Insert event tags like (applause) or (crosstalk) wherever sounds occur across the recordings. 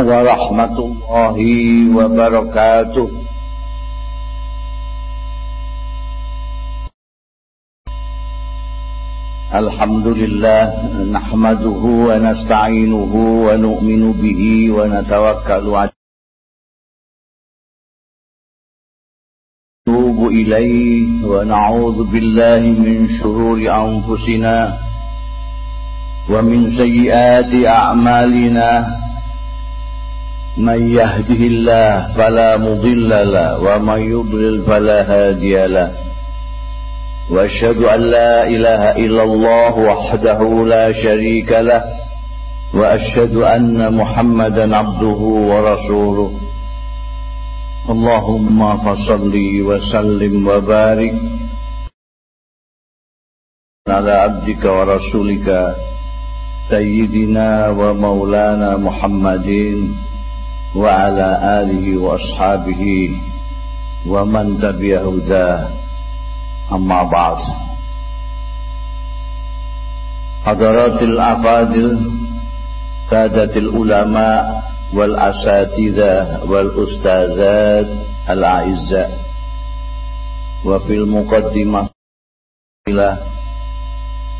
ورحمة الله وبركاته الحمد لله نحمده ونستعينه ونؤمن به ونتوكل عليه نتوب إليه ونعوذ بالله من شرور أنفسنا ومن سيئات أعمالنا۔ من يهده الله فلا مضل له ومن يضلل فلا هادي له. وأشهد أن لا إله إلا الله وحده لا شريك له وأشهد أن محمدا عبده ورسوله. اللهم فصل وسلم وبارك على عبدك ورسولك سيدنا ومولانا محمد. وعلى آله وأصحابه ومن تبع هداه. أما بعد. حضرات الأفاضل سادة العلماء والأساتذة والأستاذات الأعزاء. وفي المقدمة إلى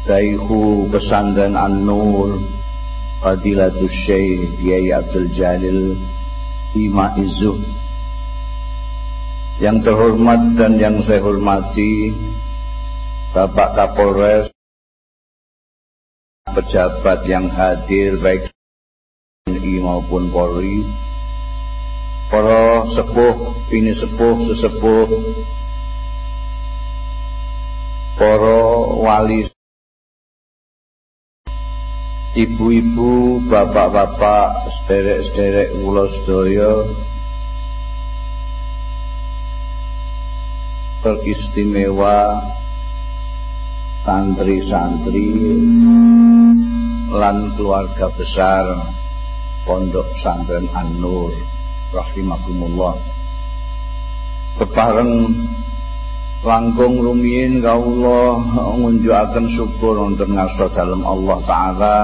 شيخ pesantren An-Nur Fadilatul Syekh Kiai Abdul Jalil Ima Izuh Yang terhormat dan yang saya hormati Bapak Kapolres Pejabat yang hadir baik TNI maupun Polri Para sepuh, ini sepuh, sesepuh Para wali ibu-ibu, bapak-bapak, sederek-sederek kula sedaya teristimewa santri-santri lan keluarga besar Pondok Pesantren An-Nur rahimakumullah. Kepareng langkung rumiyin kawula ngunjukaken syukur wonten ngarsa dalem Allah taala.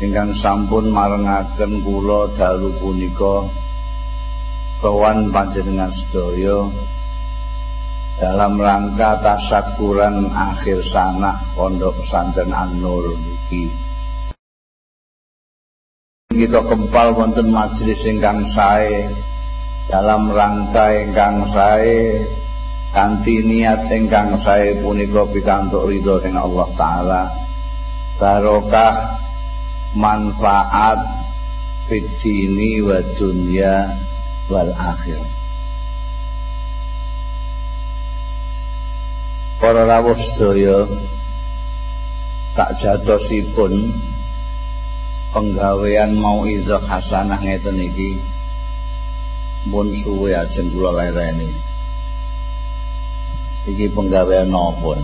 Ingkang sampun marengaken kula dalu punika kawan panjenengan sedaya dalam rangka tasakuran akhir sana pondok pesantren An-Nur iki. Kita kempal wonten majelis ingkang sae dalam rangka ingkang sae kanthi niat ingkang sae punika pikantuk ridho ing Allah taala barokah manfaat fitini wa dunya wal akhir. Para rawuh sedaya tak jatosipun penggawean mau izah hasanah ngeten iki pun suwe ajeng kula lereni iki penggawean napa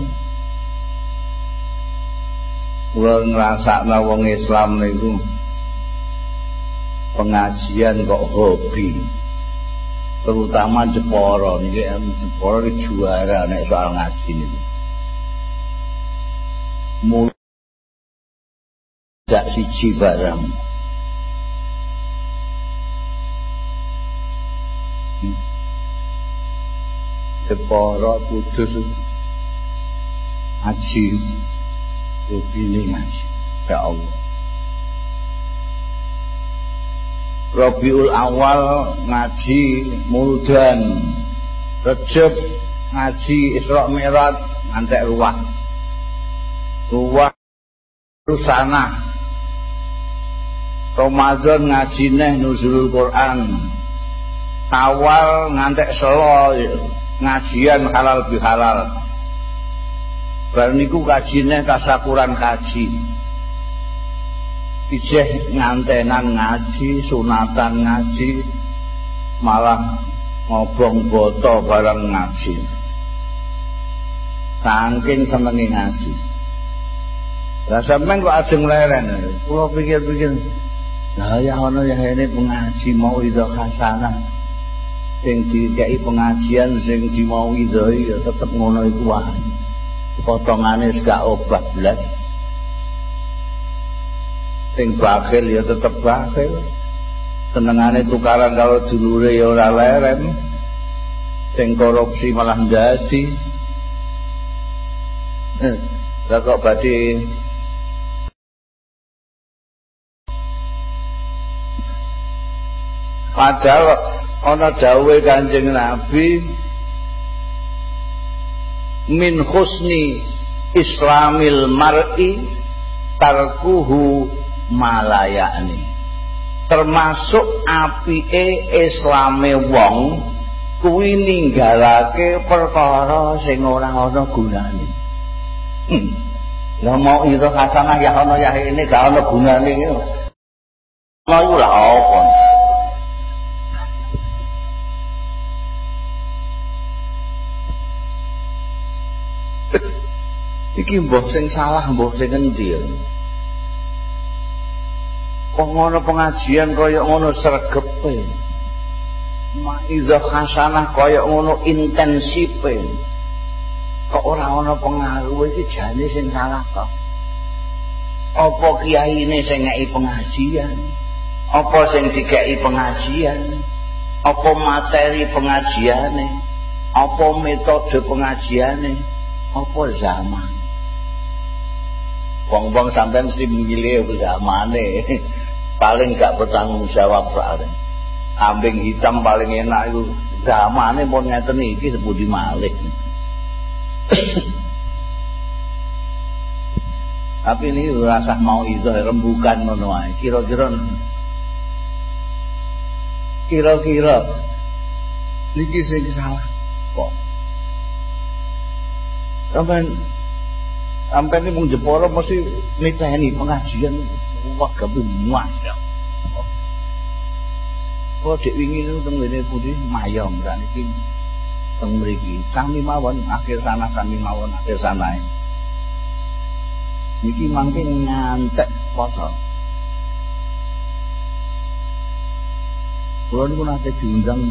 kula ngrasakna wong Islam niku pengajian kok hobi terutama Jepara. Niki Jepara iki juara nek soal ngaji niku. Mulai jak siji barang Jepara kudus ngaji Rubini ngaji Ya Allah. Rabiul awal ngaji Muldan. Rejab ngaji Isra Mi'raj. Ngantek ruah ruah rusana. Ramadan ngaji neh nuzulul Quran. Awal ngantek selo ngajian halal bihalal. Bar niku kajine tasakuran kaji. Ijeh ngantenan ngaji sunatan ngaji malah ngobong boto bareng ngaji. Saking senengi ngaji. Lah sampean kok ajeng leren? Kula pikir-pikir lah ya ana ya ini pengaji mau itu hasanah sing dikai pengajian sing dimau idoi ya tetep ngono iku wae potongane gak obat blas. Sing bakhil ya tetep bakhil. Senengane tukaran kalau dulure ya ora leren sing korupsi malah ndasi lah kok badhe padahal ana dawuhe Kanjeng Nabi min husni islamil mar'i tarkuhu malayani. Termasuk apike islame wong kuwi ninggalake perkara sing ora ana gunane. Hmm. lah mau itu hasanah ya ana ya ini gak ana gunane. Ngono lah apa iki mbah sing salah mbah sing endi? Kok ngono pengajian kaya ngono sregepe. Maizah hasanah kaya ngono intensife kok ora ana pengaruh? Iki jane sing salah kok. Apa kiyaine sing ngeki pengajian? Apa sing dikeki pengajian? Apa materi pengajiane? Apa metode pengajiane? Apa zaman wong-wong sampean mesti memilih zamane? (laughs) Paling gak bertanggung jawab paling ambing hitam paling enak itu zamane pun ngeten iki sepundi malih. (coughs) Tapi ini rasa mau itu rembukan ae. Kira-kira kira-kira. Niki sing salah. Kok? Sampean sampai ini mung jeporo mesti niteni pengajian muat ya. Kalau dek wingi itu teng ngene putih mayom kan iki teng mriki. Sami mawon akhir sana sami mawon akhir sana. Niki mangke ngantek poso. Kalau ini nanti diundang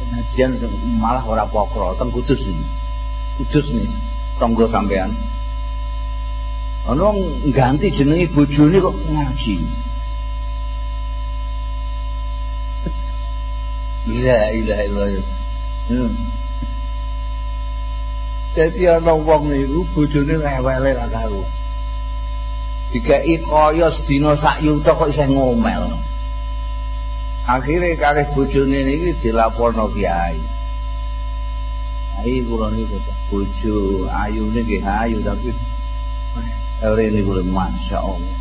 pengajian malah orang pokro, teng kudus nih, kudus nih, tonggo sampean. Ana ganti jenenge bojone kok ngaji Iya, iya, iya. Hmm. Jadi ana wong niku bojone rewele ra karo. Dikeki kaya sedina sak yuta kok isih ngomel. Akhire kalih bojone niki dilaporno kiai. Ai kula niku bojo ayune nggih ayu tapi Rene kuwi Masya Allah.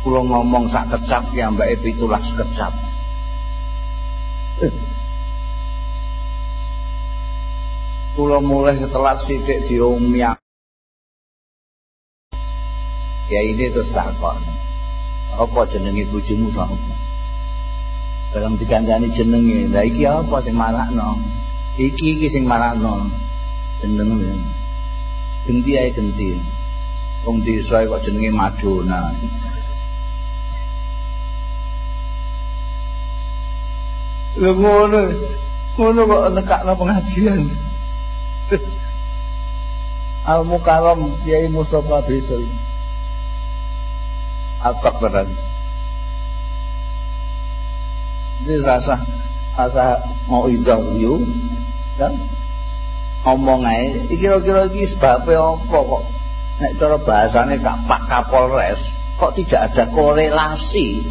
Kulo ngomong sak kecap ya mbak Epi itulah sekecap Kulo mulai setelah sidik diomyak. Ya ini terus takon Apa jenengi bujumu sama Dalam dikandani jenengi Nah iki apa sing marakno? Iki iki sing marakno. Jenengi Genti aja genti wong desa kok jenenge Madonna. Lho ngono ngono kok nekakno pengajian. (laughs) Al Mukarram Kiai Mustafa Bisri Atak beran Ini rasa Rasa mau yuk Kan? Ngomong aja Kira-kira ini sebabnya apa kok nek cara bahasane Pak Kapolres kok tidak ada korelasi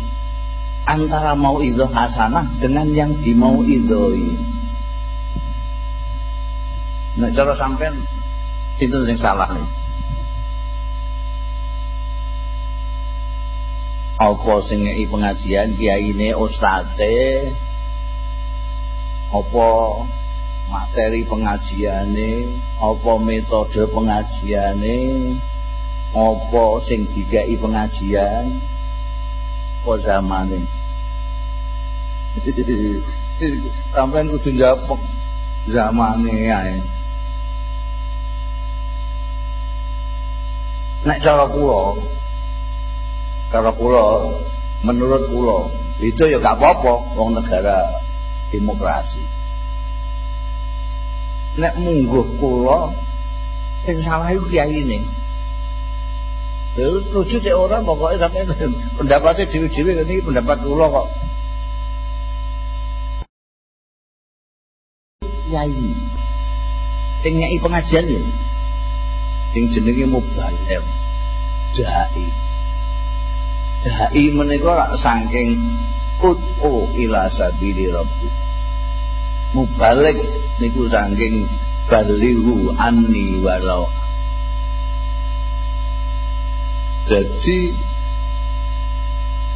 antara mau itu hasanah dengan yang dimau idoi? Nek cara sampean itu yang salah nih. Apa sing pengajian ini ustate apa materi pengajiane apa metode pengajiane apa sing digawe pengajian apa zamane. (laughs) Sampean kudu njawab zamane ae. Nek cara kula cara kula menurut kula itu ya gak apa-apa wong negara demokrasi nek mungguh kula sing salah iku kiyaine Tujuh cek orang pokoknya sampai (laughs) pendapatnya dewi-dewi ini pendapat kula kok. Yai, tinggi pengajian ya, ting jenenge mubalem, dai, dai menikah rak sangking utu ila sabili rabbi, mubalik. Niku saking balighu anni walau jadi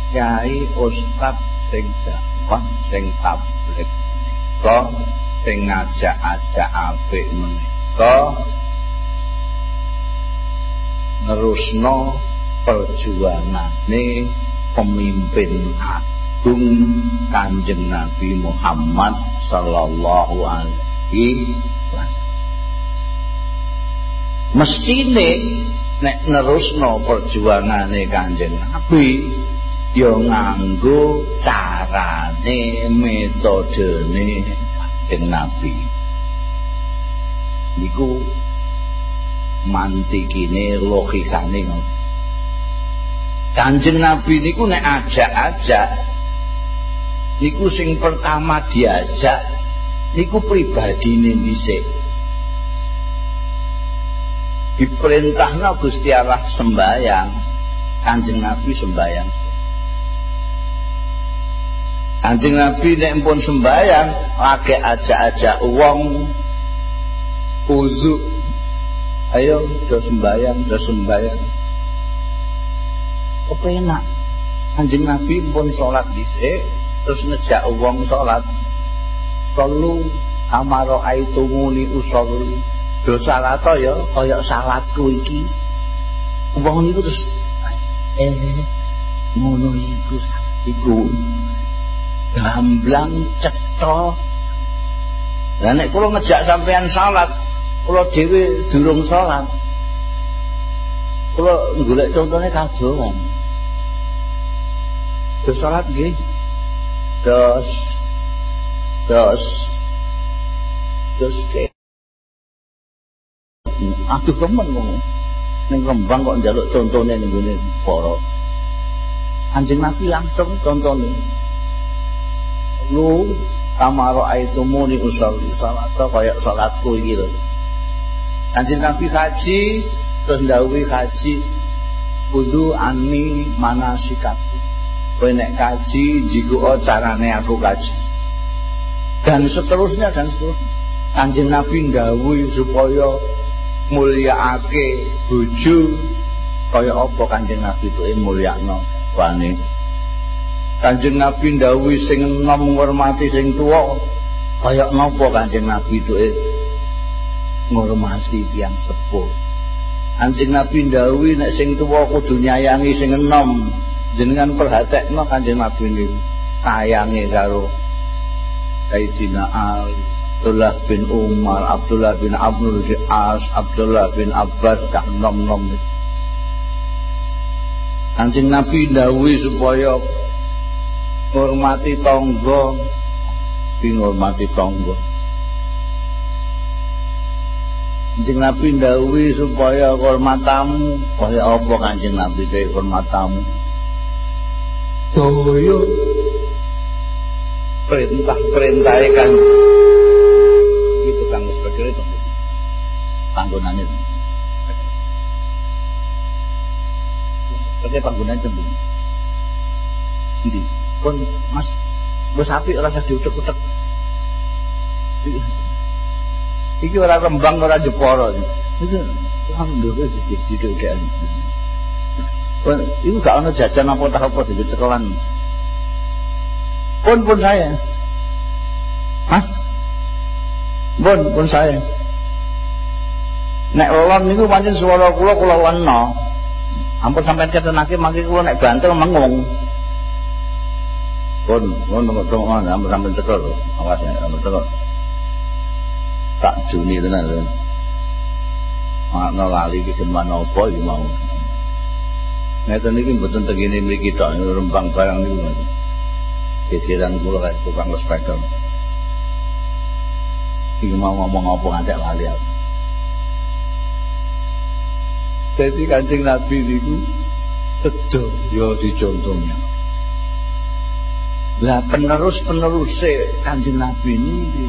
kiai ustad sing dakwah sing tablik menika sing ngajak-ajak apik menika nerusno perjuangane pemimpin agung Kanjeng Nabi Muhammad sallallahu alaihi wasallam mestine nek nerusno perjuangane Kanjeng Nabi ya nganggo carane metodene Kanjeng Nabi. Niku mantikine logikane Kanjeng Nabi niku nek ajak-ajak niku sing pertama diajak niku pribadine dhisik. Diperintahna Gusti Allah sembayang Kanjeng Nabi sembayang Kanjeng Nabi nek pun sembayang lagi aja-aja uang uzu ayo do sembayang do sembayang apa enak? Kanjeng Nabi pun sholat dhisik terus ngejak uang sholat Kalau amaro aitumuni usolli do salat ya kaya salatku iki. Wong niku terus eh ngono iku iku. Gamblang cetha. Lah nek kula ngejak sampean salat kula dhewe durung salat. Kula golek contone kadongan do salat nggih. Dos dos dos ke aduh temen ngono ning Rembang kok njaluk contone ning ngene para Anjing Nabi langsung contone. Lu kamaro aitumuni usolli salat kaya salatku lho. Anjing Nabi haji terus ndawuhi haji. Kudu ani manasikaku kowe nek kaji jigo carane aku kaji dan seterusnya dan seterusnya. Kanjeng Nabi ndawuhi supaya mulyakake bojo. Kaya apa Kanjeng Nabi itu mulyakno? Wane. Kanjeng Nabi ndawuhi sing enom ngurmati sing tuwa. Kaya napa Kanjeng Nabi itu ngurmati tiyang sepuh? Kanjeng Nabi ndawuhi nek sing tuwa kudu nyayangi sing enom. Jenengan perhatekno Kanjeng Nabi niku sayange karo Sayyidina Ali Abdullah bin Umar, Abdullah bin Abdul As, Abdullah bin Abbas, tak nom-nom. Kancing Nabi dawi supaya hormati tonggo, hormati tonggo. Kancing Nabi dawi supaya hormat tamu, kaya apa kancing Nabi kaya hormat tamu. Perintah-perintah kan. Tukang sepeda itu. Panggonannya pakai panggonan itu. Ndi pun mas bos api rasa diutek-utek. Iki ora rembang ora jeporo. Itu langsung dulu jadi udah itu gak ada jajan apa tak apa di sekolah pun pun saya mas Pun pun saya. Nek lolon niku pancen swara kula kula wena. Ampun sampean ketenake mangke kula nek bantul mengung. Pun pun tengok ampun sampean cekel. Awas ya, ampun cekel. Tak juni tenan lho. Makna lali iki geman apa iki mau. Ngeten iki mboten tegene mriki tok rembang barang niku. Pikiran kula kayak tukang speaker. iki mau ngomong apa ngantek lali aku. Jadi kancing Nabi itu betul ya dicontohnya. Lah penerus penerus kancing Nabi ini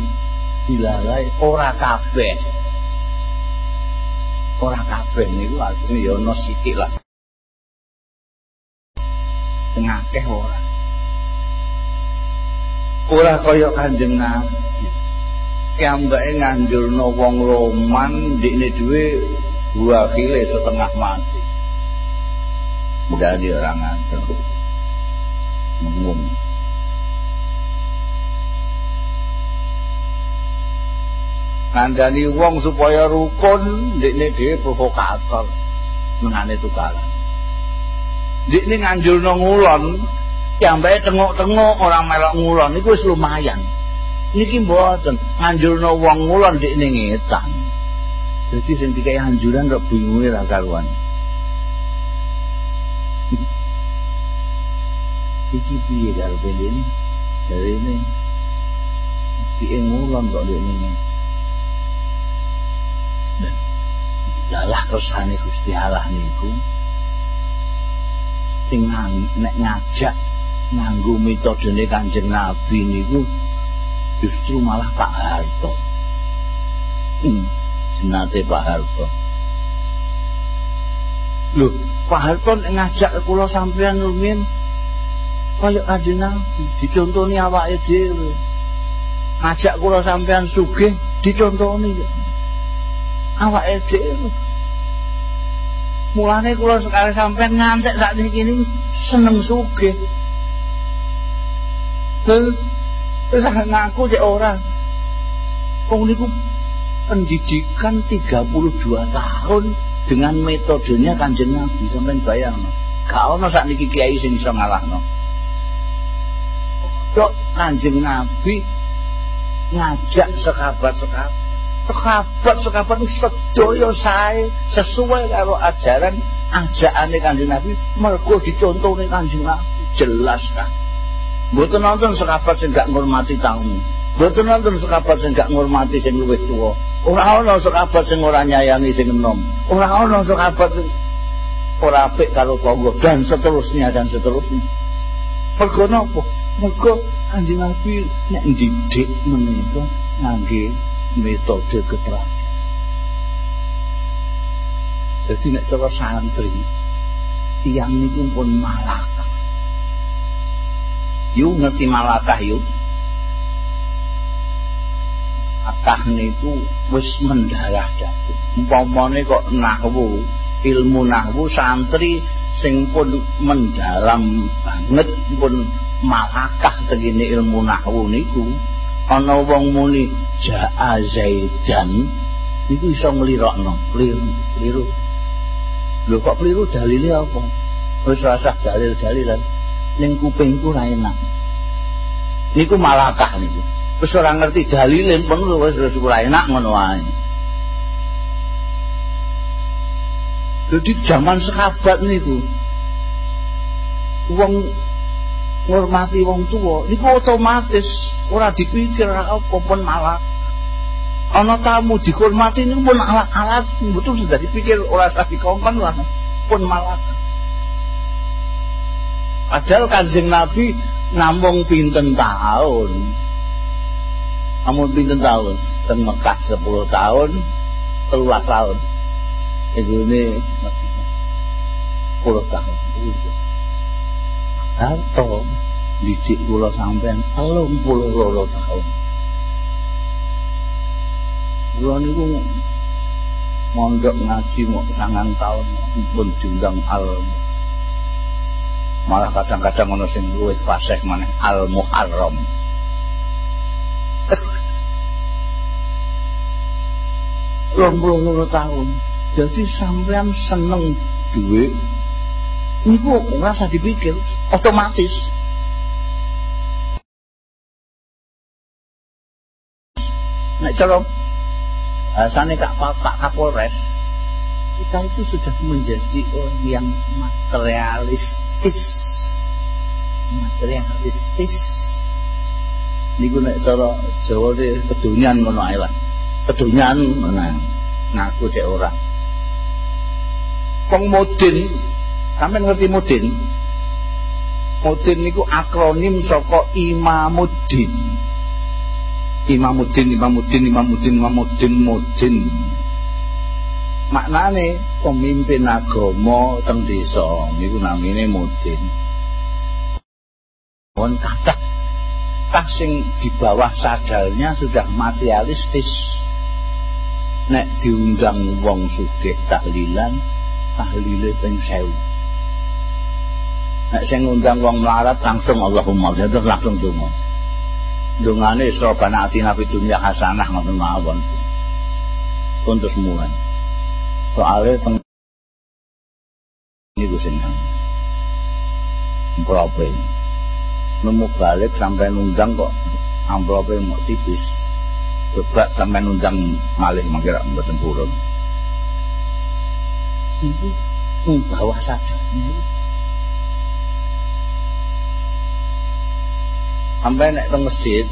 dilalai ora kabeh ora kabeh niku artine ya ana sithik lah ngakeh ora ora kaya kanjeng Nabi. Kiambake nganjurno wong Roman ndekne dua kile setengah mati. Mudah orang ngantuk mengum. Ngandani wong supaya rukun ndekne dhewe provokator. Mengane tukaran. Ndekne nganjurno ngulon kiambake tengok-tengok orang melok ngulon iku wis lumayan. Niki mboten nganjurno wong ngulon ndekne ngetan. Dadi sing dikai anjuran kok bingunge ra karuan. (laughs) Iki piye karo ini? Dari ini. Piye ngulon kok ndekne dalah kersane Gusti Allah niku. Sing nek ngajak nganggo metodene Kanjeng Nabi niku justru malah Pak Harto. Hmm, jenate Pak Harto. Loh, Pak Harto ngajak kula sampean rumiyin kaya Kanjeng Nabi, dicontoni awake dhewe. Ngajak kula sampean sugih dicontoni awake dhewe mulane kula sekali sampean ngantek niki niku seneng sugih terus ngaku cek ora. Wong niku pendidikan 32 tahun dengan metodenya kanjeng Nabi. Sampean bayang gak ono sak niki kiai sing iso ngalahno. Kok kanjeng Nabi ngajak sekabat-sekabat? Sekabat-sekabat sedaya sae sesuai karo ajaran ajakane Kanjeng Nabi. Mergo dicontone Kanjeng Nabi jelas kan mboten nonton sekabat sing gak ngurmati tamu. Mboten nonton sekabat sing gak ngurmati sing luwih tuwa. Ora ana sekabat sing ora nyayangi sing enom. Ora ana sekabat sing ora apik karo tangga. Dan seterusnya dan seterusnya. Mergo napa? Mergo Kanjeng Nabi nek didik menika ngangge metode keterangan. Jadi nek cara santri tiang niku pun malakah yuk ngerti malakah yuk akah niku wis mendarah umpamane kok nahwu ilmu nahwu santri sing pun mendalam banget pun malakah tegene ilmu nahwu niku. Ana wong muni jaa zaidan iku iso nglirokno. Kliru kliru. Lho kok kliru dalile apa? Wis rasa dalil-dalilan ning kupingku ra enak. Niku malakah niku? Wis ora ngerti dalile pun wis wis ora enak ngono wae. Jadi zaman sahabat niku wong ngurmati wong tua niku otomatis ora dipikir apa pun malah ana tamu dihormati niku pun alat-alat betul sudah dipikir ora usah dikongkon lah pun malah padahal kanjeng nabi namung pinten tahun? Namun pinten tahun? Ten Mekah 10 tahun telulah tahun. Itu ini 10 tahun. Harto didik kula sampean 32 tahun. Kula niku mondok ngaji mau sangang tahun pun diundang al malah kadang-kadang ono sing luwih fasih maneh al muharram puluh tahun. Jadi sampean seneng duit niku rasa dipikir otomatis. Nek cara bahasane Kak Pak Kapolres kita itu sudah menjadi orang yang materialistis. Materialistis. Niku nek cara Jawa ngono ae lah kedunyan ngono ngaku cek ora. Wong modin ngerti mudin? Mudin niku akronim saka Imamuddin. Imamuddin Imamuddin Imamuddin Imamuddin Mudin maknane pemimpin agama teng desa niku namine mudin. Pun kata tak sing di bawah sadarnya sudah materialistis. Nek diundang wong sugih tahlilan tahlile ping 1000 nek sing ngundang wong melarat langsung Allahumma terus langsung donga. Dongane Rabbana atina fid hasanah ngoten mawon. Pun terus mulai soalnya teng ini gue senang amplope. Nemu balik sampai nundang kok. Amplope mau tipis. Coba sampai nundang malih mengira mboten purun. Itu hmm, bawah sadarnya sampai naik ke masjid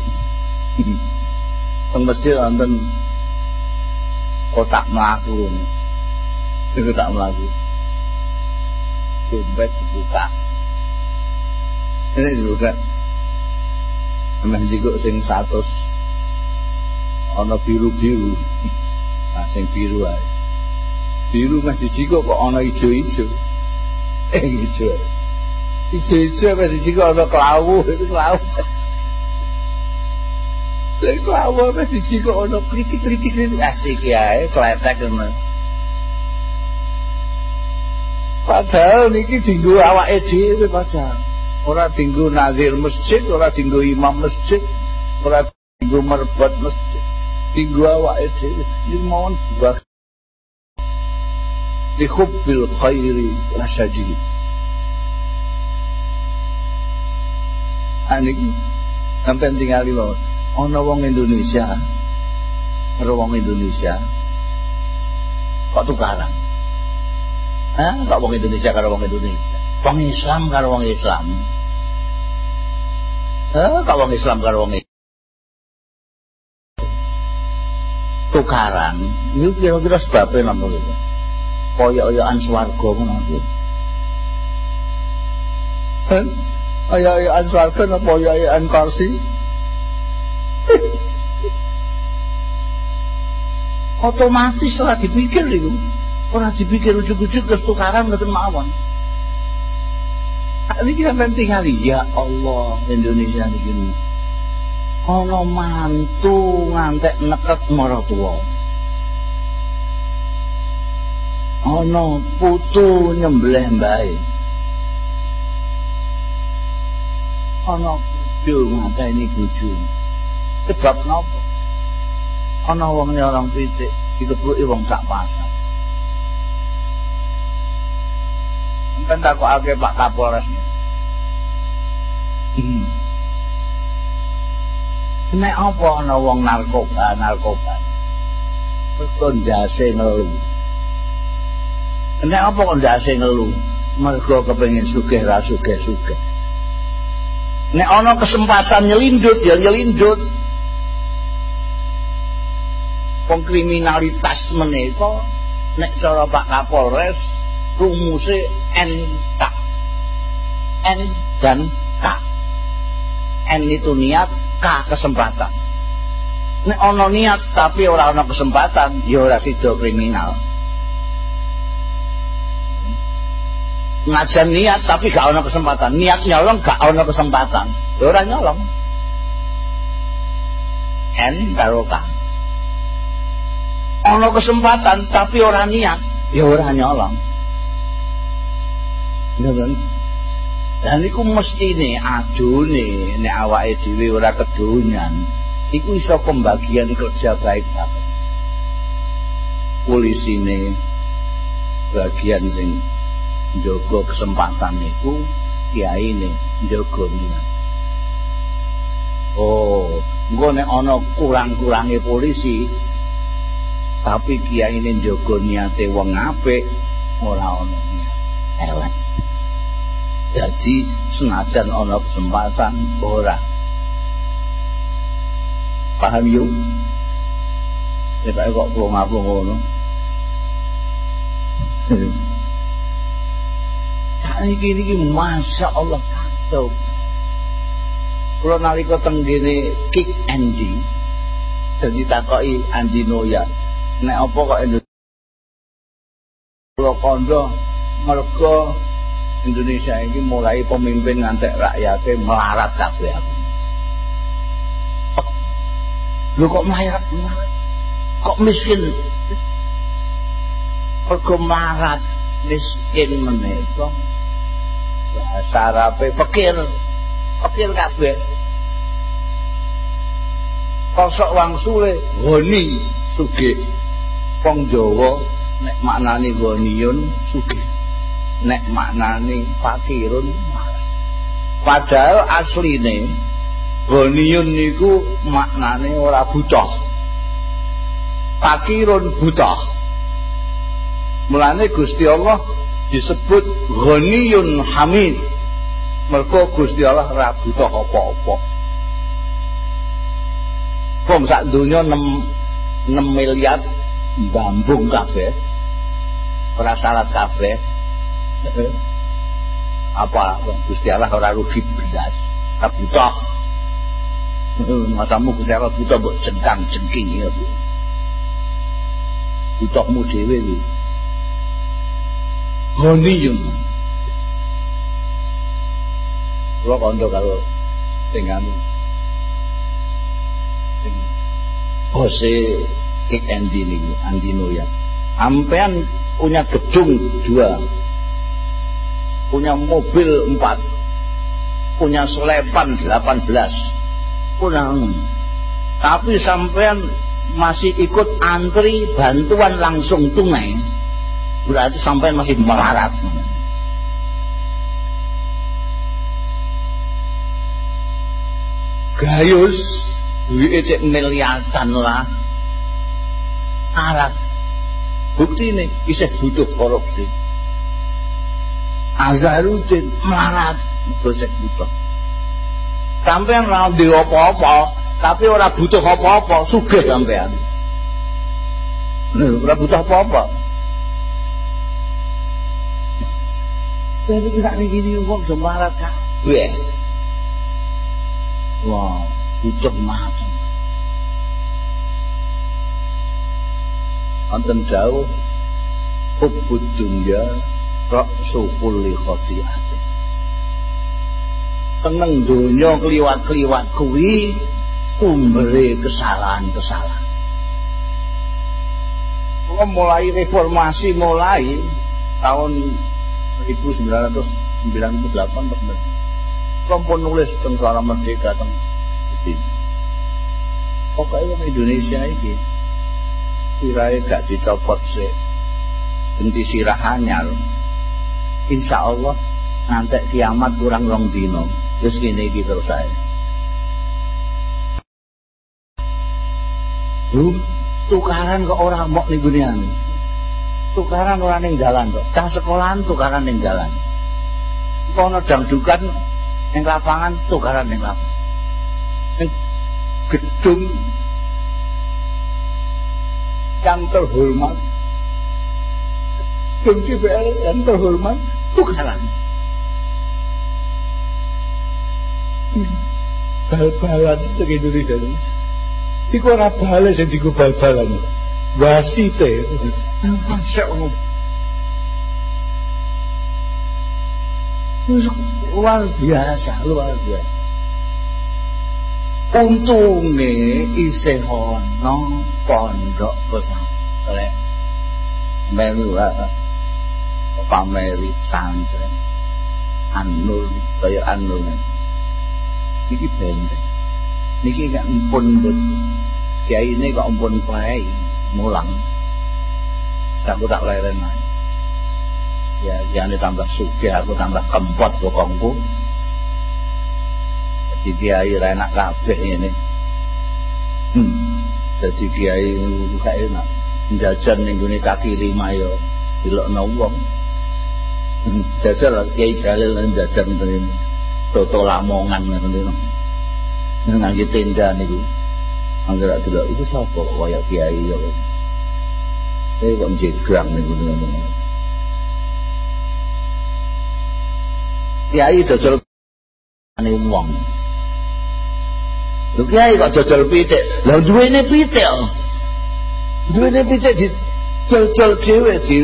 (laughs) ke masjid nonton kotak melaku itu tak melaku dompet dibuka. Ini dibuka. Emang jika sing ana biru-biru. Nah sing biru aja biru masih jika kok ana ijo-ijo. (laughs) Eh ijo ijo-ijo masih jika ana kelawu (laughs) itu kelawu Lha kelawu jika ana kritik-kritik asik ya kletek ngono Padahal niki dinggo awake dhewe padahal. Ora dinggo nazir masjid, ora dinggo imam masjid, ora dinggo merbat masjid. Dinggo awake dhewe. Iki mawon buah li hubbil khairi lasyadid. Aniki sampai tinggal di bawah. Ono wong Indonesia, karo wong Indonesia, kok tukaran. Hah? Kok wong Indonesia karo wong Indonesia? Wong Islam karo wong Islam. Hah? Kok wong Islam karo wong Islam? Tukaran, ini kira-kira sebabnya nama itu. Koyok-koyokan swarga ngono iki. Hah? Koyok-koyokan swarga napa koyok-koyokan kursi? Otomatis lah dipikir itu. Orang dipikir ujuk-ujuk ke tukaran ngoten mawon. Ini kita penting kali ya Allah Indonesia ini. Ono mantu ngantek neket maratua. Ono putu nyembelih mbae. Ono bojo nganteni bojo. Sebab napa? Ono wong nyolong pitik dikepruki wong sak pasar. Kan takokake Pak Kapolres. Hmm. Nek apa ana wong narkoba, narkoba. Kok ndase ngelu. Nek apa kok ndase ngelu? Mergo kepengin sugih ra sugih-sugih. Nek ana kesempatan nyelindut ya nyelindut. Pengkriminalitas menika nek cara Pak Kapolres rumuse N K. N dan K. N itu niat K kesempatan. Nek ono niat tapi ora ono kesempatan ya ora sida kriminal. Ngajan niat tapi gak ono kesempatan. Niat nyolong gak ono kesempatan. Ya ora nyolong. N karo K. Ono kesempatan tapi ora niat ya ora nyolong Ngoten. Dan iku mestine adune nek awake dhewe ora kedonyan, iku iso pembagian kerja baik banget. Polisine bagian sing njaga kesempatan niku kiyaine njaga niat. Oh, engko nek ana kurang-kurange polisi tapi kiyaine njaga niate wong apik ora ana niat. Jadi senajan ana kesempatan ora. Paham yuk? Kita kok ngapa ngono. Iki iki masya Allah kacau. Kalau nalika teng gene kick Andy. Jadi takoki Andino ya. Nek apa kok Indonesia kondo mergo Indonesia ini mulai pemimpin ngantek rakyatnya melarat kabeh aku. Lu kok melarat? Kok miskin? Mergo melarat, miskin menika. Bahasa Arabe fakir. Fakir kabeh. Kosok wangsule goni sugih. Wong Jawa nek maknane goniyun sugih nek maknane fakirun. Padahal asline ghaniyun niku maknane ora butuh fakirun butuh mulane Gusti Allah disebut ghaniyun hamid. Mergo Gusti Allah ora butuh apa-apa. Wong sak donya 6 6 miliar bambung kabeh. Ora salat kabeh apa? Gusti Allah ora rugi belas. Ora butuh masamu Gusti Allah butuh mbok jengkang jengking ya Bu. Butuhmu dhewe iki Honiyun Kula kondo karo sing anu Jose Kik Andi niku Andino ya. Sampean punya gedung dua punya mobil empat punya selepan delapan belas. Tapi sampean masih ikut antri bantuan langsung tunai berarti sampean masih melarat. Gayus duit cek miliatan lah. Alat. Bukti ini bisa butuh korupsi Azharuddin melarat. Gosek butuh. Sampean ora di apa-apa tapi ora butuh apa-apa sugih sampean ora butuh apa-apa. Tapi kita ini gini wong do melarat kabeh wah butuh macam. Wonten jauh hubbud dunya ra'su kulli khati'atin teneng donya kliwat-kliwat kuwi sumbere kesalahan-kesalahan Kalau mulai reformasi mulai tahun 1998 benar. Kalau nulis tentang suara merdeka tentang. Pokoknya Indonesia ini kira gak dicopot sih. Ganti sirah anyar insya Allah nanti kiamat kurang rong dino terus gini gitu terus saya Belum tukaran ke orang nih dunia tukaran orang yang jalan kok. Cah sekolahan tukaran yang jalan kono dangdukan yang lapangan tukaran yang lapangan. Yang gedung. Yang terhormat DPR yang terhormat tukaran bal-balan itu Indonesia itu iku ora bales sing diku bal-balan wasite masya Allah luar biasa luar biasa untunge isih ana pondok pesantren melu pameri santren anul kaya anul. Niki benteng niki gak empun but kiai ini kok empun pae mulang. Aku tak leren ae ya jangan tambah suki aku tambah kempot bokongku. Jadi kiai enak kabeh ini hmm. jadi kiai gak enak. Jajan ning kaki lima yo dilokno wong jajal Kiai Jalil jajan tenan toto lamongan ngono ngangge tenda niku. Anggere delok itu sapa kaya kiai yo? Eh kok jegrang niku ngono kiai dodol ane wong. Lho kiai kok jajal pitik. Lah duwene pitik. Duwene pitik di jajal dhewe di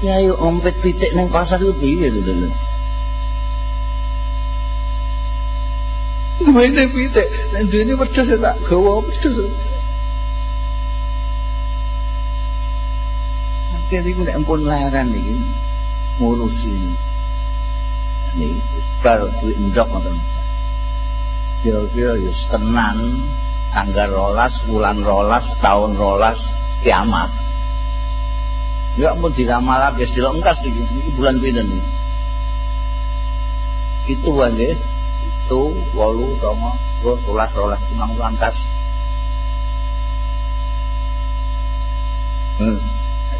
koyoki. Kiai ompet pitik ning pasar ku piye lho lho. Duwene pitik, nek duwene wedhus ya tak gawa wedhus. Akhirnya iku nek ampun leren iki ngurusi ini. Ini bar duit ndok ngoten kira-kira ya tenan tanggal rolas bulan rolas tahun rolas kiamat ya mau diramal lagi sila engkas ini, ini bulan pindah nih itu aja itu walu sama terus rolas rolas. Imang lantas. Hmm.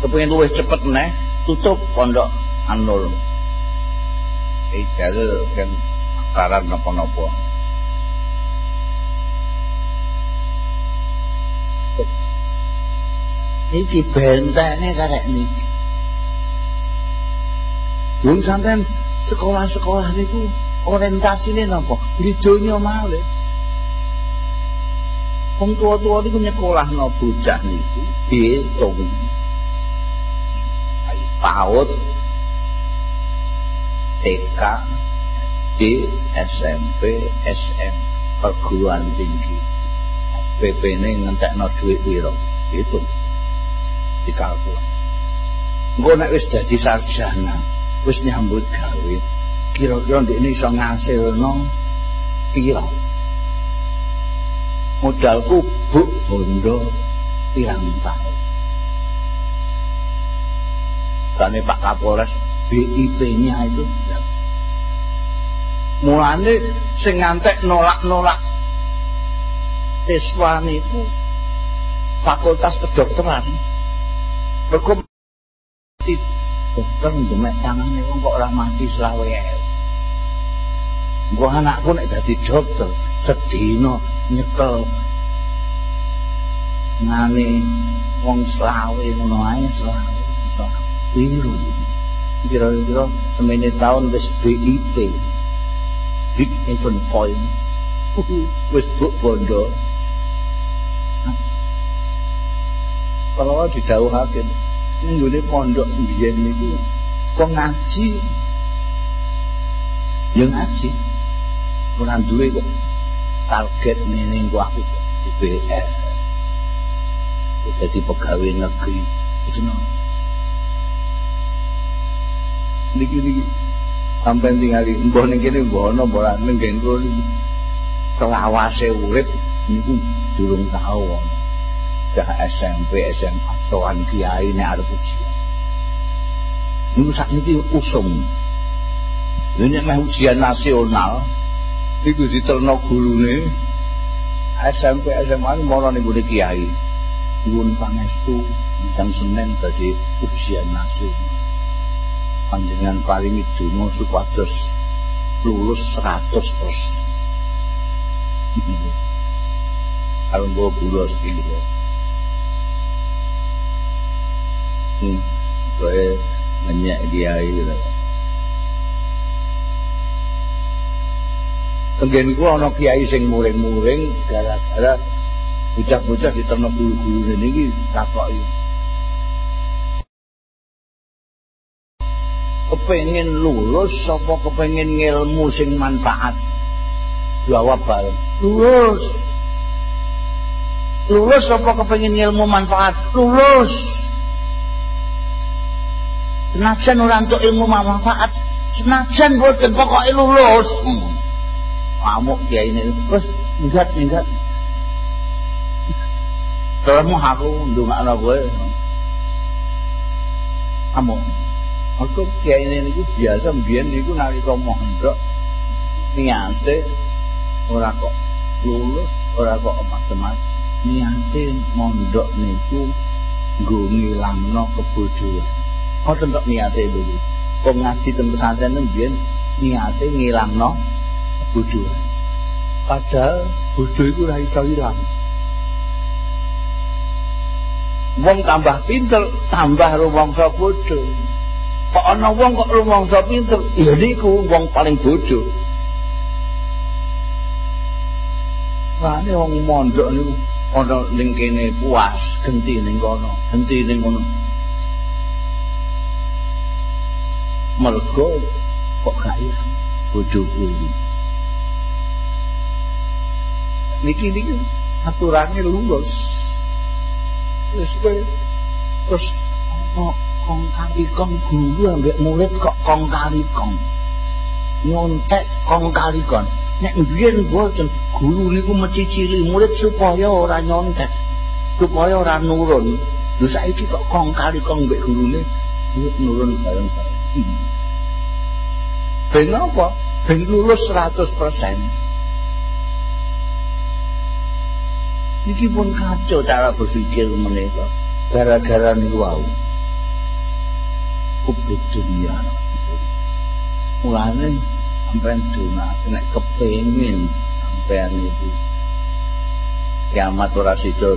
kepengen luwih cepet nih. Tutup pondok anul. Jadi kan akaran nopo-nopo iki bentene karek niki Belum sampai sekolah-sekolah niku orientasine napa? Lidonya malih. Wong tua-tua niku nyekolahno bocah niku diitung. Ayo PAUD TK D SMP SM perguruan tinggi PP ini ngentekno duit piro itu dikalkulasi engko nek wis dadi sarjana wis nyambut gawe kira-kira ndekne iso ngasilno pira modalku buk bondo pirang tahun Tane Pak Kapolres BIP-nya itu. Mulane sing ngantek nolak-nolak siswa niku fakultas kedokteran Mergo dokter ndemek tangane wong kok ora mati selawe ewu. Gua anakku nek dadi dokter sedina nyekel ngane wong selawe ngono ae selawe. Biru. Kira-kira semene tahun wis BIP. Big Event Point. (laughs) Wis buk bondo. Kalau didhawuhake nggone pondok biyen niku kok ngaji. Ya ngaji. Ora duwe kok target ning kok aku UPR jadi pegawai negeri. Itu no. Niki niki sampai tinggal di mbah ning kene mbah ana mbah ning kene selawase urip niku durung tau bocah SMP SMA soan kiai ini arep ujian ini saat ini ini meh ujian nasional iku di gurune dulu SMP SMA ini mau nih budi kiai Iwan Pangestu yang senen jadi ujian nasional panjenengan paling donga supados lulus seratus persen kalau gue bulos ini hmm. kowe banyak kiai lho Tengen ku ana kiai sing muring-muring gara-gara bocah-bocah diterno guru-guru niki takoki. Kepengin lulus sapa kepengin ngilmu sing manfaat? Jawab bareng. Lulus. Lulus sapa kepengin ngilmu manfaat? Lulus. Senajan ora entuk ilmu manfaat senajan boten pokoke lulus amuk kiai ini terus minggat minggat. Terus mau aku ndongakno kowe. Amuk. Aku kiai ini niku biasa mbiyen niku nalika mondok niate ora kok lulus ora kok emas-emas niate mondok niku nggo ngilangno kebodohan ngoten tok niate lho. Wong ngaji teng pesantren mbiyen niate ngilangno bodho. Padahal bodho iku ora iso ilang. Wong tambah pinter, tambah rumangsa bodho. Kok ana wong kok rumangsa pinter, ya niku wong paling bodho. Makane wong mondok niku ana ning kene puas, genti ning kono, genti ning kono. Mergo kok gak ilang bojoku iki. Niki niki aturannya lulus. Terus terus kok kong kali kong guru ambek murid kok kong kali kong. Nyontek kong kali kong. nek biyen boten guru niku mecicili murid supaya ora nyontek supaya ora nurun lho saiki kok kong kali kong mbek gurune nurun bareng-bareng ben apa ben lulus 100% iki pun kacau cara berpikir mereka gara-gara niku wau. Kubut dunia. Mulane sampean donate nek kepengin sampean itu kiamat ora sida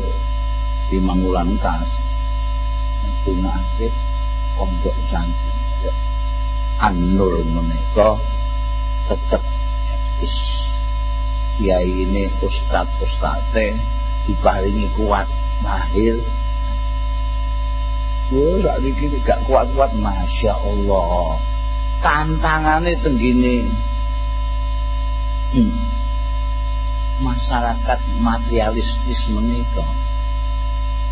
di mangulan kas donate pondok santri anur menika tetep is kiai ini ustad ustate diparingi kuat lahir Oh, saat ini gak kuat-kuat, Masya Allah. Tantangannya tenggini hmm. masyarakat materialistis menikah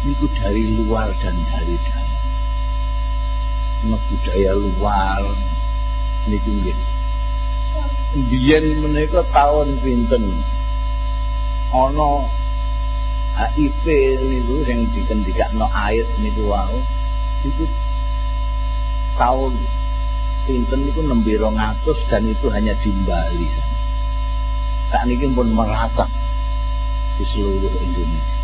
itu dari luar dan dari dalam budaya luar niku nggih biyen menika tahun pinten ana HIV niku sing dikendikakno air niku wau itu tahun pinten niku nembe 200 dan itu hanya di Bali saat ini pun merata di seluruh Indonesia.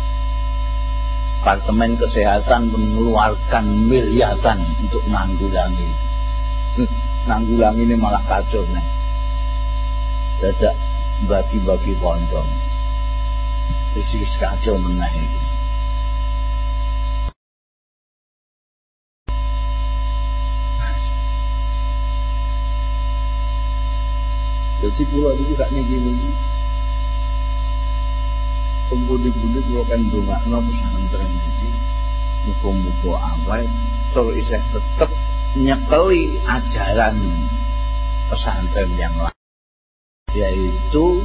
Departemen Kesehatan mengeluarkan miliaran untuk nanggulangi. Nanggulangi ini malah kacau nih. Jajak bagi-bagi kondom. Isi kacau menaik. Jadi pulau itu gak nih gini. Pembudi-budi pulau kan bunga no pesantren ini. Muka-muka awal. Terus iseh tetep nyekeli ajaran pesantren yang lain. Yaitu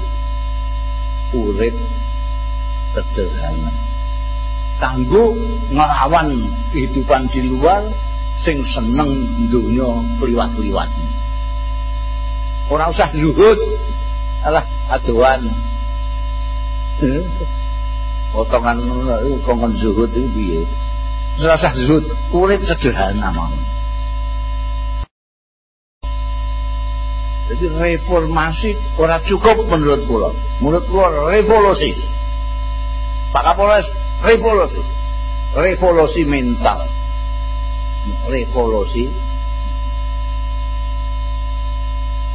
urip sederhana. Kanggo ngelawan kehidupan di luar sing seneng dunia keliwat-keliwat. Ora usah zuhud. Alah aduan. (laughs) Potongan kongkon zuhud itu piye? Ora usah zuhud, urip sederhana mawon. Jadi reformasi ora cukup menurut kula. Menurut kula revolusi. Pak Kapolres revolusi. Revolusi mental. Revolusi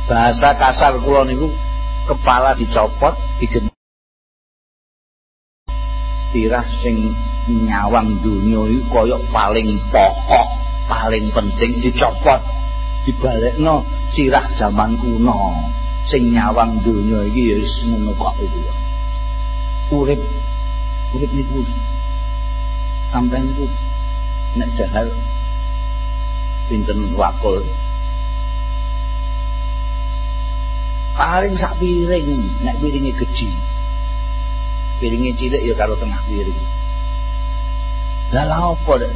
bahasa kasar kula niku kepala dicopot digen tirah sing nyawang dunia itu koyok paling pokok paling penting dicopot dibalekno sirah zaman kuno sing nyawang dunia iki ya wis ngono kok urip urip niku. Sampeyan niku nek dahar pinten wakul? Paling sak piring nek piringe gedhi piringe cilik ya karo tengah piring. Lah lha opo dek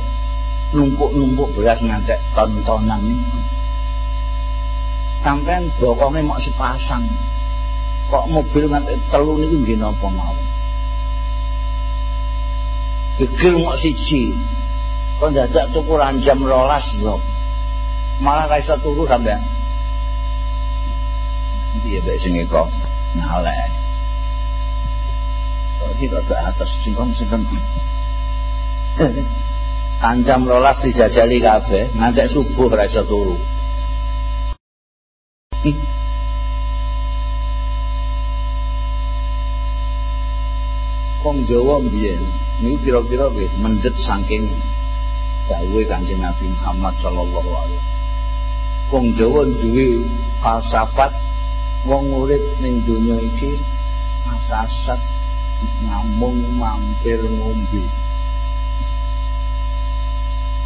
numpuk-numpuk beras ngantek tontonan niku sampean bokonge mok sepasang. Kok mobil ngantek telu niku nggih napa mawon? Pikir mok siji. Kok dadak tuku jam rolas lho malah ra iso turu sampean. Piye bae sing eko ngaleh kok iki kok atas singkong sinten (laughs) Kancam rolas dijajali kabeh ngantek subuh ora iso turu Wong Jawa mbiyen niku kira-kira nggih mendet saking dawuhe Kanjeng Nabi Muhammad sallallahu alaihi wasallam. Wong Jawa duwe falsafat wong urip ning donya iki asasat namung mampir ngombe.